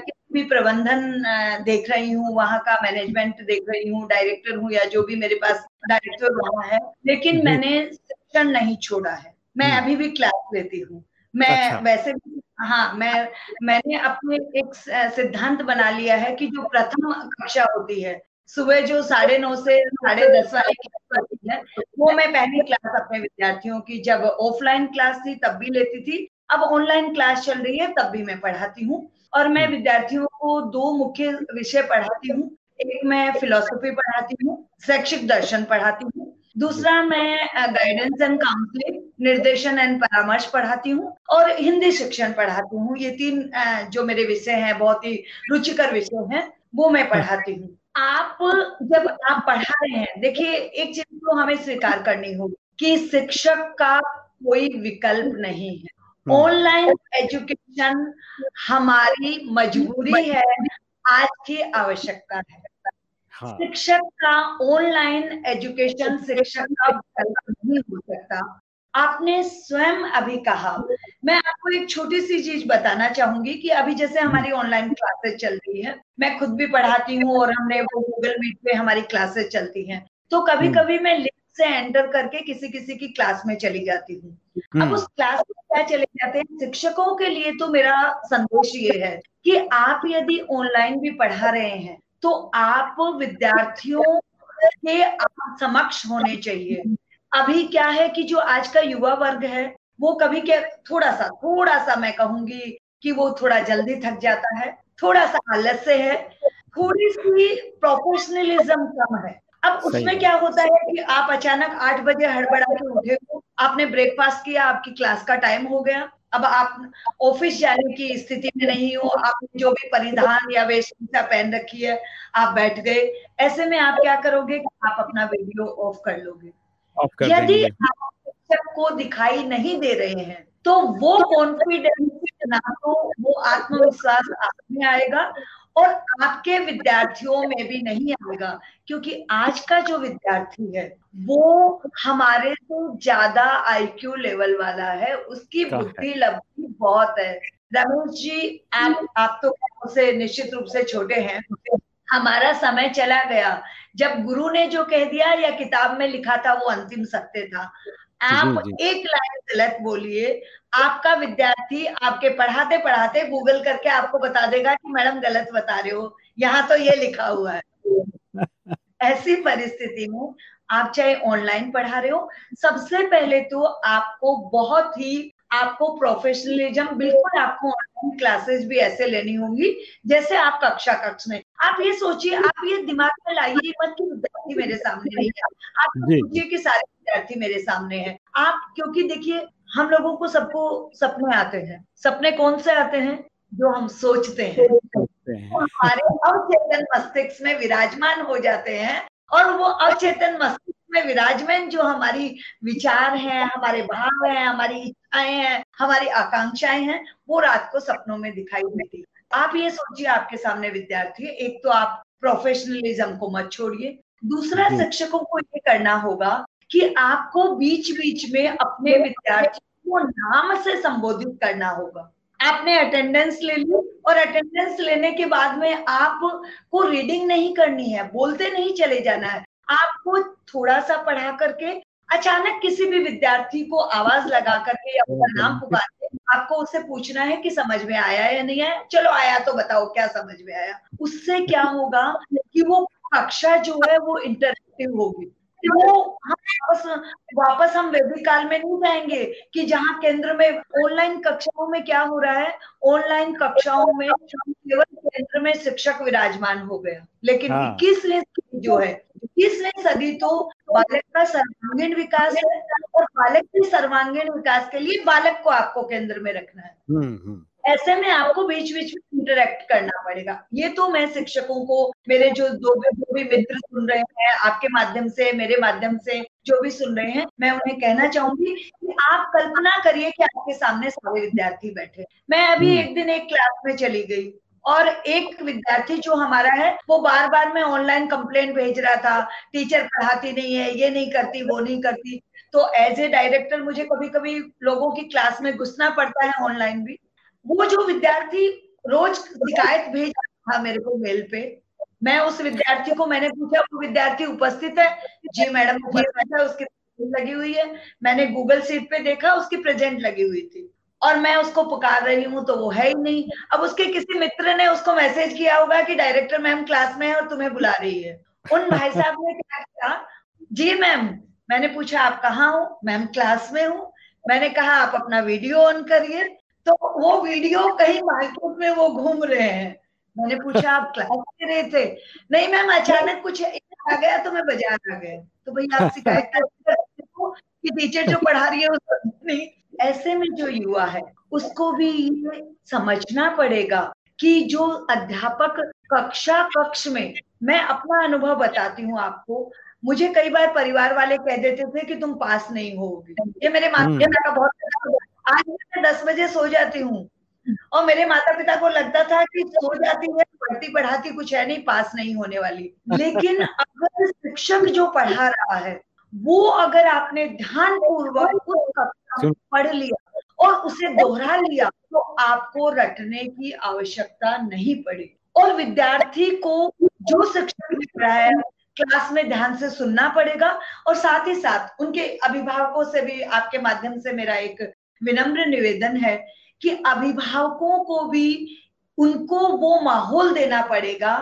किसी भी प्रबंधन देख रही हूँ वहाँ का मैनेजमेंट देख रही हूँ डायरेक्टर हूँ या जो भी मेरे पास डायरेक्टर वहाँ है लेकिन मैंने शिक्षण नहीं छोड़ा है। मैं हम्म। अभी भी क्लास लेती हूँ। मैं अच्छा। वैसे भी हाँ मैं मैंने अपने एक सिद्धांत बना लिया है कि जो प्रथम कक्षा होती है सुबह जो साढ़े नौ से साढ़े दस वाली क्लास होती है वो मैं पहली क्लास अपने विद्यार्थियों की जब ऑफलाइन क्लास थी तब भी लेती थी अब ऑनलाइन क्लास चल रही है तब भी मैं पढ़ाती हूँ और मैं विद्यार्थियों को दो मुख्य विषय पढ़ाती हूँ एक मैं फिलोसफी पढ़ाती हूँ शैक्षिक दर्शन पढ़ाती हूँ दूसरा मैं गाइडेंस एंड काउंसलिंग निर्देशन एंड परामर्श पढ़ाती हूँ और हिंदी शिक्षण पढ़ाती हूँ। ये तीन जो मेरे विषय हैं बहुत ही रुचिकर विषय हैं वो मैं पढ़ाती हूँ। आप जब आप पढ़ा रहे हैं देखिए एक चीज़ तो हमें स्वीकार करनी होगी कि शिक्षक का कोई विकल्प नहीं है। हम्म। ऑनलाइन एजुकेशन हमारी मजबूरी है आज की आवश्यकता है। हाँ। शिक्षक का ऑनलाइन एजुकेशन शिक्षक का नहीं हो सकता। आपने स्वयं अभी कहा। मैं आपको एक छोटी सी चीज़ बताना चाहूँगी कि अभी जैसे हमारी ऑनलाइन क्लासेस चल रही है मैं खुद भी पढ़ाती हूँ और हमने वो गूगल मीट पे हमारी क्लासेस चलती हैं। तो कभी हम्म। कभी मैं लिंक से एंटर करके किसी किसी की क्लास में चली जाती हूँ। अब हम्म, उस क्लास में क्या चले जाते हैं? शिक्षकों के लिए तो मेरा संदेश ये है कि आप यदि ऑनलाइन भी पढ़ा रहे हैं तो आप विद्यार्थियों के समक्ष होने चाहिए। अभी क्या है कि जो आज का युवा वर्ग है वो कभी क्या थोड़ा सा थोड़ा सा मैं कहूँगी कि वो थोड़ा जल्दी थक जाता है थोड़ा सा आलस्य है थोड़ी सी प्रोफेशनलिज्म कम है। अब उसमें क्या होता है कि आप अचानक आठ बजे हड़बड़ा के उठे हो आपने ब्रेकफास्ट किया आपकी क्लास का टाइम हो गया अब आप ऑफ़िस जाने की स्थिति में नहीं हो आपने जो भी परिधान या वेशभूषा पहन रखी है आप बैठ गए। ऐसे में आप क्या करोगे कि आप अपना वीडियो ऑफ़ कर लोगे। यदि आप शिक्षक को दिखाई नहीं दे रहे हैं तो वो कॉन्फिडेंस ना तो वो आत्मविश्वास आप में आएगा और आपके विद्यार्थियों में भी नहीं आएगा क्योंकि आज का जो विद्यार्थी है वो हमारे से ज़्यादा आईक्यू लेवल वाला है उसकी बुद्धि लब्धि बहुत है। रमेश जी आप आप तो उसे निश्चित रूप से छोटे हैं। हमारा समय चला गया। जब गुरु ने जो कह दिया या किताब में लिखा था वो अंतिम सत्य था। आप जी. एक लाइन गलत बोलिए। आपका विद्यार्थी आपके पढ़ाते पढ़ाते गूगल करके आपको बता देगा कि मैडम गलत बता रहे हो। यहाँ तो ये लिखा हुआ है। (laughs) ऐसी परिस्थिति में आप चाहे ऑनलाइन पढ़ा रहे हो सबसे पहले तो आपको बहुत ही आपको प्रोफेशनलिज्म बिल्कुल आपको क्लासेस भी ऐसे लेनी होंगी जैसे आप कक्षा कक्ष में। आप ये सोचिए आप ये दिमाग में लाइए मत कि विद्यार्थी मेरे सामने नहीं है। आप सोचिए कि सारे विद्यार्थी मेरे सामने हैं। आप क्योंकि देखिए हम लोगों को सबको सपने आते हैं। सपने कौन से आते हैं? जो हम सोचते हैं। तो हमारे अवचेतन मस्तिष्क में विराजमान हो जाते हैं और वो अवचेतन मस्तिष्क में विराजमान जो हमारी विचार हैं हमारे भाव हैं हमारी इच्छाएँ हैं हमारी आकांक्षाएँ हैं वो रात को सपनों में दिखाई देती है। आप ये सोचिए आपके सामने विद्यार्थी एक तो आप प्रोफेशनलिज्म को मत छोड़िए। दूसरा शिक्षकों को ये करना होगा कि आपको बीच बीच में अपने विद्यार्थी को नाम से संबोधित करना होगा। आपने अटेंडेंस ले ली और अटेंडेंस लेने के बाद में आप को रीडिंग नहीं करनी है बोलते नहीं चले जाना है। आपको थोड़ा सा पढ़ा करके अचानक किसी भी विद्यार्थी को आवाज़ लगा करके या उसका नाम पुकार के आपको उससे पूछना है कि समझ में आया या नहीं आया? चलो आया तो बताओ क्या समझ में आया? उससे क्या होगा कि वो कक्षा जो है वो इंटरेक्टिव होगी। वो हम वापस वापस हम वैदिक काल में नहीं जाएँगे कि जहाँ केंद्र में ऑनलाइन कक्षाओं में क्या हो रहा है ऑनलाइन कक्षाओं में केवल केंद्र में शिक्षक विराजमान हो गया लेकिन हाँ। इक्कीसवीं हाँ। जो है इक्कीसवीं सदी तो बालक का सर्वांगीण विकास है और बालक के सर्वांगीण विकास के लिए बालक को आपको केंद्र में रखना है हम्म, हम्म। ऐसे में आपको बीच बीच में इंटरेक्ट करना पड़ेगा। ये तो मैं शिक्षकों को मेरे जो दो जो भी मित्र सुन रहे हैं आपके माध्यम से मेरे माध्यम से जो भी सुन रहे हैं मैं उन्हें कहना चाहूँगी कि आप कल्पना करिए कि आपके सामने सारे विद्यार्थी बैठे। मैं अभी हम्म। एक दिन एक क्लास में चली गई और एक विद्यार्थी जो हमारा है वो बार बार में ऑनलाइन कंप्लेंट भेज रहा था टीचर पढ़ाती नहीं है ये नहीं करती वो नहीं करती। तो एज ए डायरेक्टर मुझे कभी कभी लोगों की क्लास में घुसना पड़ता है ऑनलाइन भी। वो जो विद्यार्थी रोज शिकायत भेज रहा था मेरे को मेल पे मैं उस विद्यार्थी को मैंने पूछा वो विद्यार्थी उपस्थित है? जी मैडम उपस्थित है। उसकी लगी हुई है। मैंने गूगल सीट पे देखा उसकी प्रेजेंट लगी हुई थी। और मैं उसको पुकार रही हूँ तो वो है ही नहीं। अब उसके किसी मित्र ने उसको मैसेज किया होगा कि डायरेक्टर मैम क्लास में है और तुम्हें बुला रही है। उन भाई (laughs) साहब ने क्या किया जी मैम। मैंने पूछा आप कहाँ हो? मैम क्लास में हूँ। मैंने कहा आप अपना वीडियो ऑन करिए। तो वो वीडियो कहीं मार्केट में वो घूम रहे हैं। मैंने पूछा आप (laughs) क्लास ले रहे थे? नहीं मैम अचानक कुछ आ गया तो मैं बाज़ार आ गए तो भैया आप शिकायत करते कि टीचर जो पढ़ा रही है उसको नहीं। ऐसे में जो युवा है उसको भी ये समझना पड़ेगा कि जो अध्यापक कक्षा कक्ष में मैं अपना अनुभव बताती हूँ आपको। मुझे कई बार परिवार वाले कह देते थे कि तुम पास नहीं होगी। ये मेरे माता हम्म। पिता का बहुत आज मैं दस बजे सो जाती हूँ। और मेरे माता पिता को लगता था कि सो जाती है पढ़ती पढ़ाती कुछ है नहीं पास नहीं होने वाली। लेकिन (laughs) अगर शिक्षक जो पढ़ा रहा है वो अगर आपने ध्यान पूर्वक उस कक्षा पढ़ लिया और उसे दोहरा लिया तो आपको रटने की आवश्यकता नहीं पड़ी। और विद्यार्थी को जो शिक्षक मिल रहा है क्लास में ध्यान से सुनना पड़ेगा और साथ ही साथ उनके अभिभावकों से भी आपके माध्यम से मेरा एक विनम्र निवेदन है कि अभिभावकों को भी उनको वो माहौल देना पड़ेगा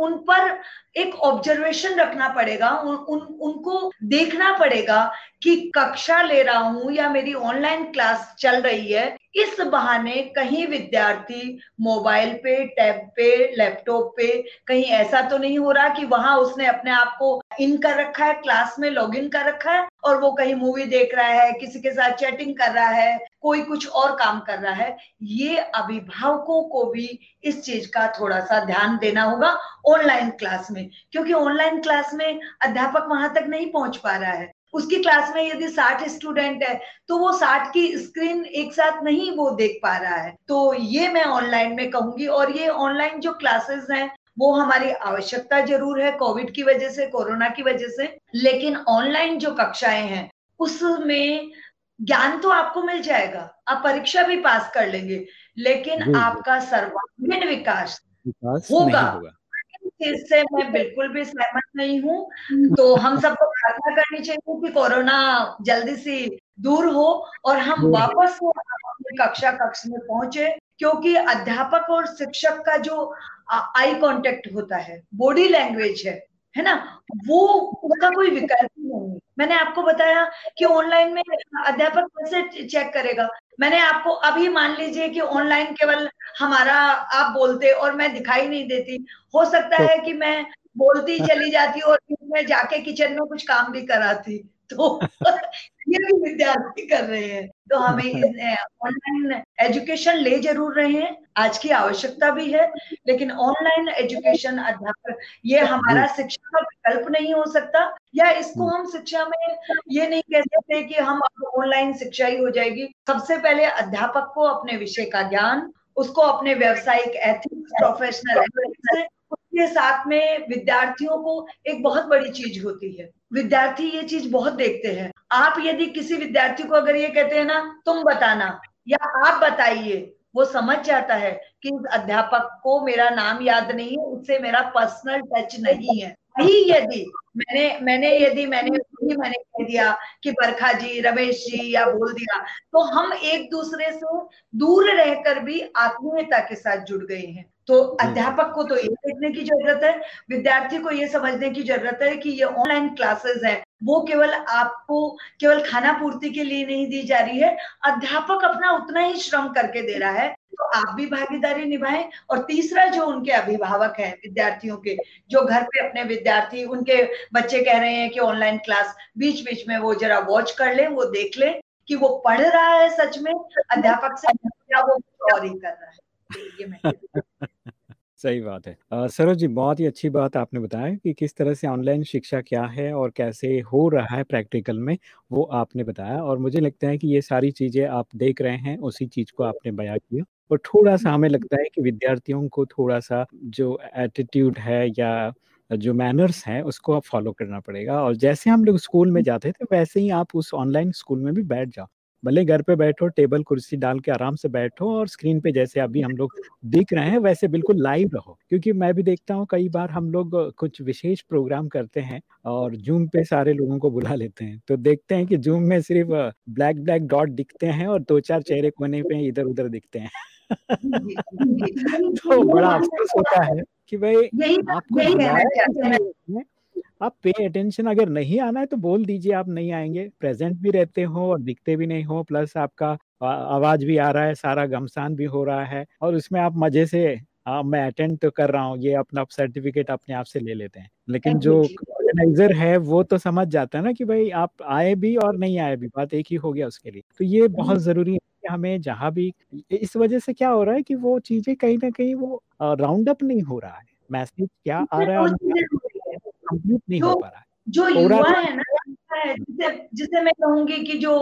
उन पर एक ऑब्जर्वेशन रखना पड़ेगा उन, उन उनको देखना पड़ेगा कि कक्षा ले रहा हूँ या मेरी ऑनलाइन क्लास चल रही है इस बहाने कहीं विद्यार्थी मोबाइल पे टैब पे लैपटॉप पे कहीं ऐसा तो नहीं हो रहा कि वहाँ उसने अपने आप को इन कर रखा है क्लास में लॉग इन कर रखा है और वो कहीं मूवी देख रहा है किसी के साथ चैटिंग कर रहा है कोई कुछ और काम कर रहा है ये अभिभावकों को भी इस चीज़ का थोड़ा सा ध्यान देना होगा ऑनलाइन क्लास में। क्योंकि ऑनलाइन क्लास में अध्यापक वहाँ तक नहीं पहुँच पा रहा है। उसकी क्लास में यदि साठ स्टूडेंट है तो वो साठ की स्क्रीन एक साथ नहीं वो देख पा रहा है। तो ये मैं ऑनलाइन में कहूँगी और ये ऑनलाइन जो क्लासेस हैं वो हमारी आवश्यकता ज़रूर है कोविड की वजह से कोरोना की वजह से। लेकिन ऑनलाइन जो कक्षाएँ हैं उसमें ज्ञान तो आपको मिल जाएगा। आप परीक्षा भी पास कर लेंगे लेकिन आपका सर्वांगीण विकास होगा। इससे मैं बिल्कुल भी सहमत नहीं हूँ। तो हम सबको प्रार्थना करनी चाहिए कि कोरोना जल्दी से दूर हो और हम वापस अपने कक्षा कक्ष में पहुँचे क्योंकि अध्यापक और शिक्षक का जो आई कांटेक्ट होता है बॉडी लैंग्वेज है है ना? वो उसका कोई विकल्प नहीं है। मैंने आपको बताया कि ऑनलाइन में अध्यापक कैसे चेक करेगा। मैंने आपको अभी मान लीजिए कि ऑनलाइन केवल हमारा आप बोलते और मैं दिखाई नहीं देती। हो सकता है कि मैं बोलती (laughs) चली जाती और मैं जाके किचन में कुछ काम भी कराती। (laughs) तो ये भी विद्यार्थी कर रहे हैं। तो हमें (laughs) ऑनलाइन एजुकेशन ले ज़रूर रहे हैं। आज की आवश्यकता भी है लेकिन ऑनलाइन एजुकेशन अध्यापक ये हमारा शिक्षा का विकल्प नहीं हो सकता या इसको हम शिक्षा में ये नहीं कह सकते कि हम अब ऑनलाइन शिक्षा ही हो जाएगी। सबसे पहले अध्यापक को अपने विषय का ज्ञान उसको अपने व्यवसायिक एथिक्स प्रोफेशनल उसके साथ में विद्यार्थियों को एक बहुत बड़ी चीज़ होती है। विद्यार्थी ये चीज़ बहुत देखते हैं। आप यदि किसी विद्यार्थी को अगर ये कहते हैं ना, तुम बताना, या आप बताइए, वो समझ जाता है कि अध्यापक को मेरा नाम याद नहीं है, उससे मेरा पर्सनल टच नहीं है। वही यदि मैंने मैंने यदि, मैंने मैंने कह दिया कि बरखा जी, रमेश जी, या बोल दिया तो हम एक दूसरे से दूर रहकर भी आत्मीयता के साथ जुड़ गए हैं। तो अध्यापक को तो ये देखने की ज़रूरत है विद्यार्थी को ये समझने की ज़रूरत है कि ये ऑनलाइन क्लासेस है। वो केवल आपको केवल खाना पूर्ति के लिए नहीं दी जा रही है अध्यापक अपना उतना ही श्रम करके दे रहा है। तो आप भी भागीदारी निभाएँ और तीसरा जो उनके अभिभावक हैं विद्यार्थियों के जो घर पे अपने विद्यार्थी उनके बच्चे कह रहे हैं कि ऑनलाइन क्लास बीच बीच में वो जरा वॉच कर ले वो देख ले कि वो पढ़ रहा है सच में अध्यापक से या वो और ही कर रहा है। (laughs) सही बात है। सरोज जी, बहुत ही अच्छी बात आपने बताया कि किस तरह से ऑनलाइन शिक्षा क्या है और कैसे हो रहा है प्रैक्टिकल में, वो आपने बताया और मुझे लगता है कि ये सारी चीज़ें आप देख रहे हैं, उसी चीज़ को आपने बयां किया और थोड़ा सा हमें लगता है कि विद्यार्थियों को थोड़ा सा जो एटीट्यूड है या जो मैनर्स हैं, उसको आप फॉलो करना पड़ेगा और जैसे हम लोग स्कूल में जाते थे, वैसे ही आप उस ऑनलाइन स्कूल में भी बैठ जाओ। भले घर पे बैठो टेबल कुर्सी डाल के आराम से बैठो और स्क्रीन पे जैसे अभी हम लोग दिख रहे हैं वैसे बिल्कुल लाइव रहो। क्योंकि मैं भी देखता हूँ कई बार हम लोग कुछ विशेष प्रोग्राम करते हैं और जूम पे सारे लोगों को बुला लेते हैं। तो देखते हैं कि जूम में सिर्फ़ ब्लैक ब्लैक डॉट दिखते हैं और दो चार चेहरे कोने पे इधर उधर दिखते हैं। (laughs) तो बड़ा अफसोस होता है कि भाई आपको आप पे अटेंशन अगर नहीं आना है तो बोल दीजिए आप नहीं आएँगे। प्रेजेंट भी रहते हो और दिखते भी नहीं हो प्लस आपका आवाज़ भी आ रहा है सारा गमसान भी हो रहा है और उसमें आप मज़े से हाँ मैं अटेंड तो कर रहा हूँ ये अपना सर्टिफिकेट अपने आप से ले लेते हैं। लेकिन जो ऑर्गेनाइजर है वो तो समझ जाता है ना कि भाई आप आए भी और नहीं आए भी बात एक ही हो गया उसके लिए। तो ये बहुत ज़रूरी है कि हमें जहाँ भी इस वजह से क्या हो रहा है कि वो चीज़ें कहीं ना कहीं वो राउंड अप नहीं हो रहा है। मैसेज क्या (laughs) आ रहा है कंप्लीट नहीं हो पा रहा है। जो युवा है ना जिसे जिसे मैं कहूँगी कि जो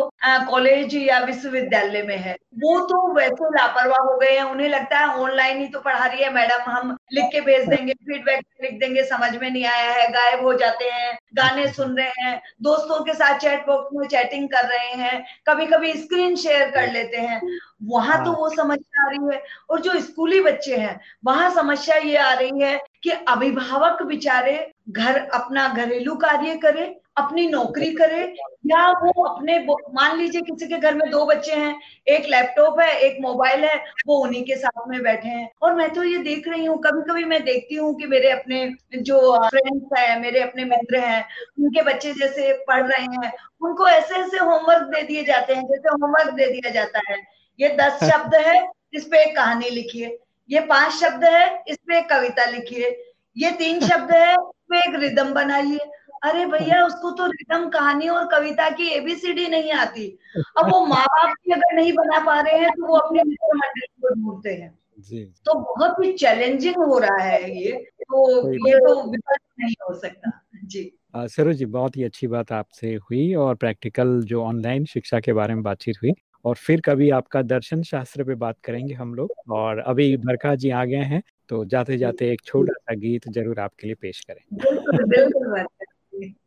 कॉलेज या विश्वविद्यालय में है वो तो वैसे लापरवाह हो गए हैं। उन्हें लगता है ऑनलाइन ही तो पढ़ा रही है। मैडम हम लिख के भेज देंगे फीडबैक लिख देंगे समझ में नहीं आया है गायब हो जाते हैं गाने सुन रहे हैं दोस्तों के साथ चैट बॉक्स में चैटिंग कर रहे हैं कभी कभी स्क्रीन शेयर कर लेते हैं। वहाँ तो हाँ। वो समस्या आ रही है। और जो स्कूली बच्चे हैं वहाँ समस्या ये आ रही है कि अभिभावक बेचारे घर अपना घरेलू कार्य करे अपनी नौकरी करे या वो अपने मान लीजिए किसी के घर में दो बच्चे हैं एक लैपटॉप है एक मोबाइल है वो उन्हीं के साथ में बैठे हैं। और मैं तो ये देख रही हूँ कभी कभी मैं देखती हूँ कि मेरे अपने जो फ्रेंड्स है मेरे अपने मित्र हैं उनके बच्चे जैसे पढ़ रहे हैं उनको ऐसे ऐसे होमवर्क दे दिए जाते हैं जैसे होमवर्क दे दिया जाता है। ये दस (laughs) शब्द है इस पे एक कहानी लिखिए ये पाँच शब्द है इस पे एक कविता लिखिए ये तीन (laughs) शब्द है इस पे एक रिदम बनाइए अरे भैया उसको तो रिदम कहानी और कविता की एबीसीडी नहीं आती। अब वो माँ बाप भी अगर नहीं बना पा रहे हैं तो वो अपने मित्र मंडली को ढूंढते हैं। जी। तो बहुत ही चैलेंजिंग हो रहा है ये। तो ये तो विकल्प नहीं हो सकता। जी। सरोज जी बहुत ही अच्छी बात आपसे हुई और प्रैक्टिकल जो ऑनलाइन शिक्षा के बारे में बातचीत हुई। और फिर कभी आपका दर्शन शास्त्र पे बात करेंगे हम लोग। और अभी बरखा जी आ गए हैं तो जाते जाते एक छोटा सा गीत ज़रूर आपके लिए पेश करें।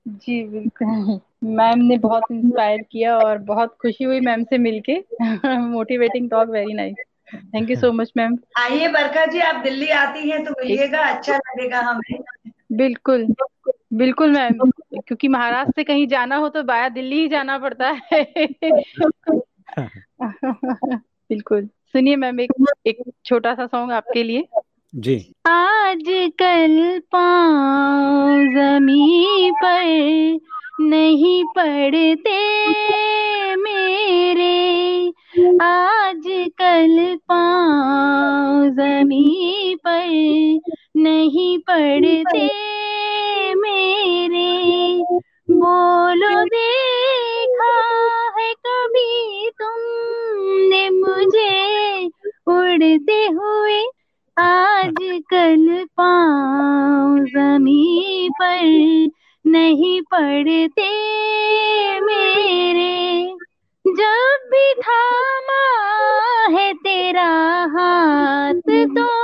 जी बिल्कुल। मैम ने बहुत इंस्पायर किया और बहुत खुशी हुई मैम से मिलके। Motivating talk very nice thank you so much ma'am आइए बरखा जी आप दिल्ली आती हैं तो मिलिएगा अच्छा लगेगा हमें। बिल्कुल बिल्कुल मैम। क्योंकि महाराष्ट्र से कहीं जाना हो तो बाया दिल्ली ही जाना पड़ता है। (laughs) बिल्कुल। सुनिए मैम एक एक छोटा सा सॉन्ग आपके लिए। जी। आज कल पाँव जमी पर नहीं पड़ते मेरे। आज कल पाँव जमी पर नहीं पड़ते मेरे। बोलो देखा है कभी मुझे उड़ते हुए आज कल पाँव जमी पर नहीं पड़ते मेरे। जब भी थामा है तेरा हाथ तो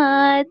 Bye.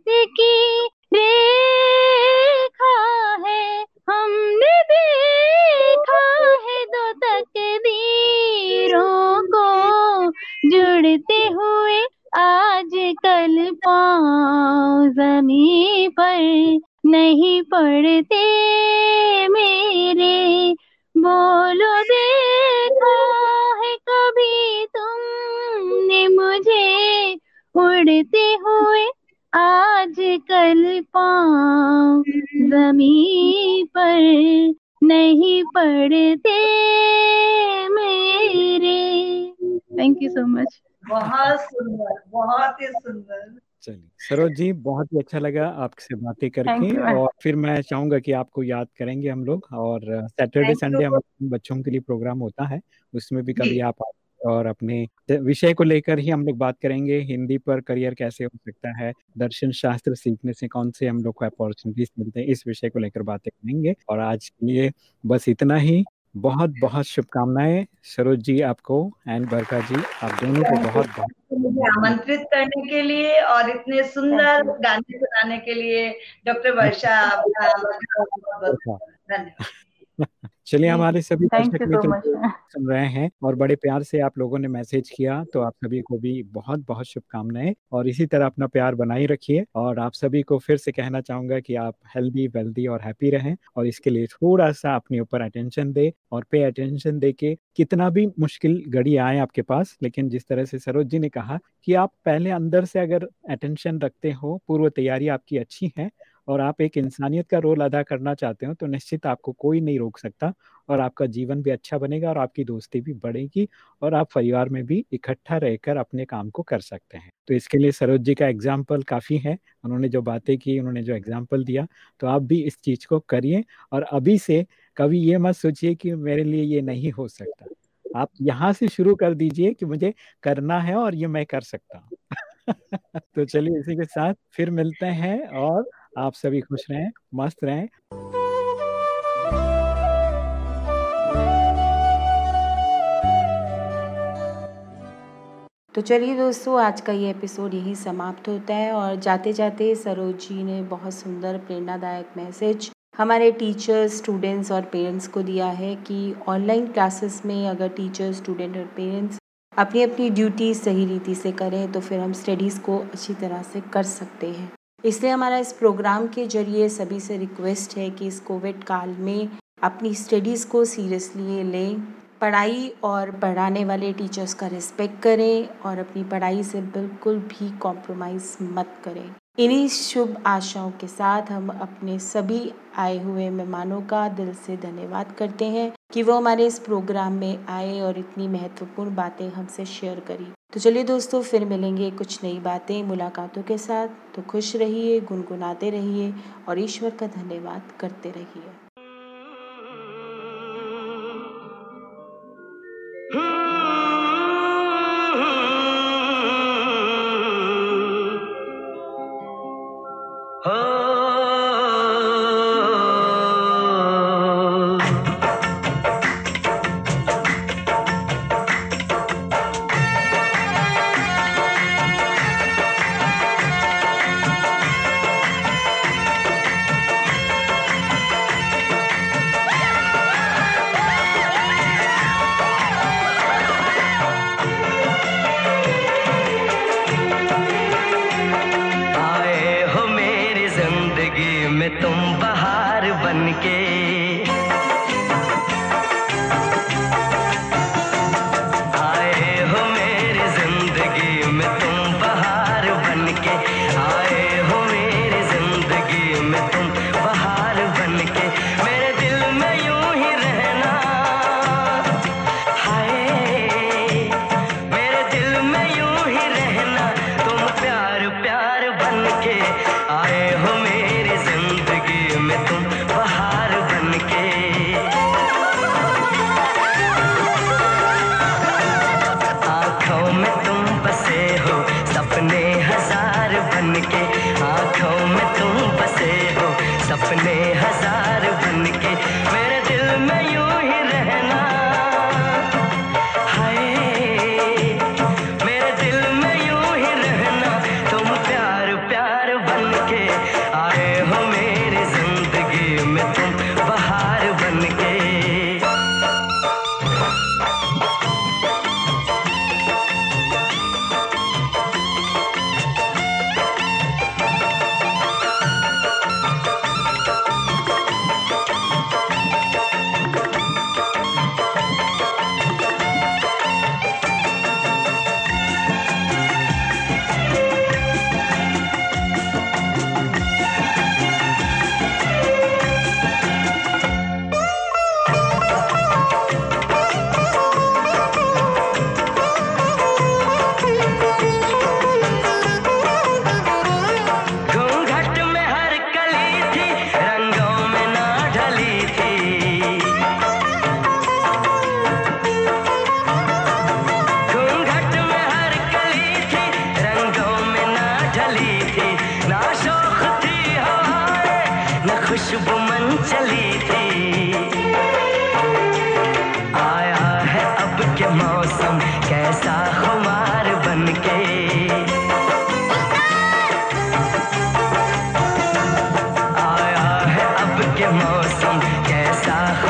सरोज जी बहुत ही अच्छा लगा आपसे बातें करके और फिर मैं चाहूँगा कि आपको याद करेंगे हम लोग और सैटरडे संडे हमारे बच्चों के लिए प्रोग्राम होता है उसमें भी कभी आप और अपने विषय को लेकर ही हम लोग बात करेंगे हिंदी पर करियर कैसे हो सकता है दर्शन शास्त्र सीखने से कौन से हम लोग को अपॉर्चुनिटीज़ मिलते हैं इस विषय को लेकर बातें करेंगे और आज के लिए बस इतना ही। बहुत बहुत शुभकामनाएँ सरोज जी आपको एंड बरका जी आप दोनों को बहुत बहुत आमंत्रित करने के लिए और इतने सुंदर गाने सुनाने के लिए डॉक्टर वर्षा (laughs) आपका धन्यवाद। (laughs) चलिए हमारे सभी दर्शक मित्र सुन रहे हैं और बड़े प्यार से आप लोगों ने मैसेज किया तो आप सभी को भी बहुत बहुत शुभकामनाएँ। और इसी तरह अपना प्यार बनाए रखिए और आप सभी को फिर से कहना चाहूँगा कि आप हेल्दी वेल्दी और हैप्पी रहें और इसके लिए थोड़ा सा अपने ऊपर अटेंशन दे और पे अटेंशन दे के कितना भी मुश्किल घड़ी आए आपके पास लेकिन जिस तरह से सरोज जी ने कहा कि आप पहले अंदर से अगर अटेंशन रखते हो पूर्व तैयारी आपकी अच्छी है और आप एक इंसानियत का रोल अदा करना चाहते हो तो निश्चित आपको कोई नहीं रोक सकता और आपका जीवन भी अच्छा बनेगा और आपकी दोस्ती भी बढ़ेगी और आप परिवार में भी इकट्ठा रहकर अपने काम को कर सकते हैं। तो इसके लिए सरोज जी का एग्ज़ाम्पल काफ़ी है। उन्होंने जो बातें की, उन्होंने जो एग्ज़ाम्पल दिया तो आप भी इस चीज़ को करिए और अभी से कभी ये मत सोचिए कि मेरे लिए ये नहीं हो सकता। आप यहाँ से शुरू कर दीजिए कि मुझे करना है और ये मैं कर सकता हूँ। (laughs) तो चलिए इसी के साथ फिर मिलते हैं और आप सभी खुश रहें, मस्त रहें। तो चलिए दोस्तों, आज का ये एपिसोड यही समाप्त होता है और जाते जाते सरोज जी ने बहुत सुंदर, प्रेरणादायक मैसेज हमारे टीचर्स स्टूडेंट्स और पेरेंट्स को दिया है कि ऑनलाइन क्लासेस में अगर टीचर स्टूडेंट और पेरेंट्स अपनी अपनी ड्यूटी सही रीति से करें तो फिर हम स्टडीज़ को अच्छी तरह से कर सकते हैं। इसलिए हमारा इस प्रोग्राम के ज़रिए सभी से रिक्वेस्ट है कि इस कोविड काल में अपनी स्टडीज़ को सीरियसली लें, पढ़ाई और पढ़ाने वाले टीचर्स का रिस्पेक्ट करें और अपनी पढ़ाई से बिल्कुल भी कॉम्प्रोमाइज़ मत करें। इन्हीं शुभ आशाओं के साथ हम अपने सभी आए हुए मेहमानों का दिल से धन्यवाद करते हैं कि वो हमारे इस प्रोग्राम में आए और इतनी महत्वपूर्ण बातें हमसे शेयर करी। तो चलिए दोस्तों, फिर मिलेंगे कुछ नई बातें मुलाकातों के साथ। तो खुश रहिए, गुनगुनाते रहिए और ईश्वर का धन्यवाद करते रहिए। मौसम कैसा है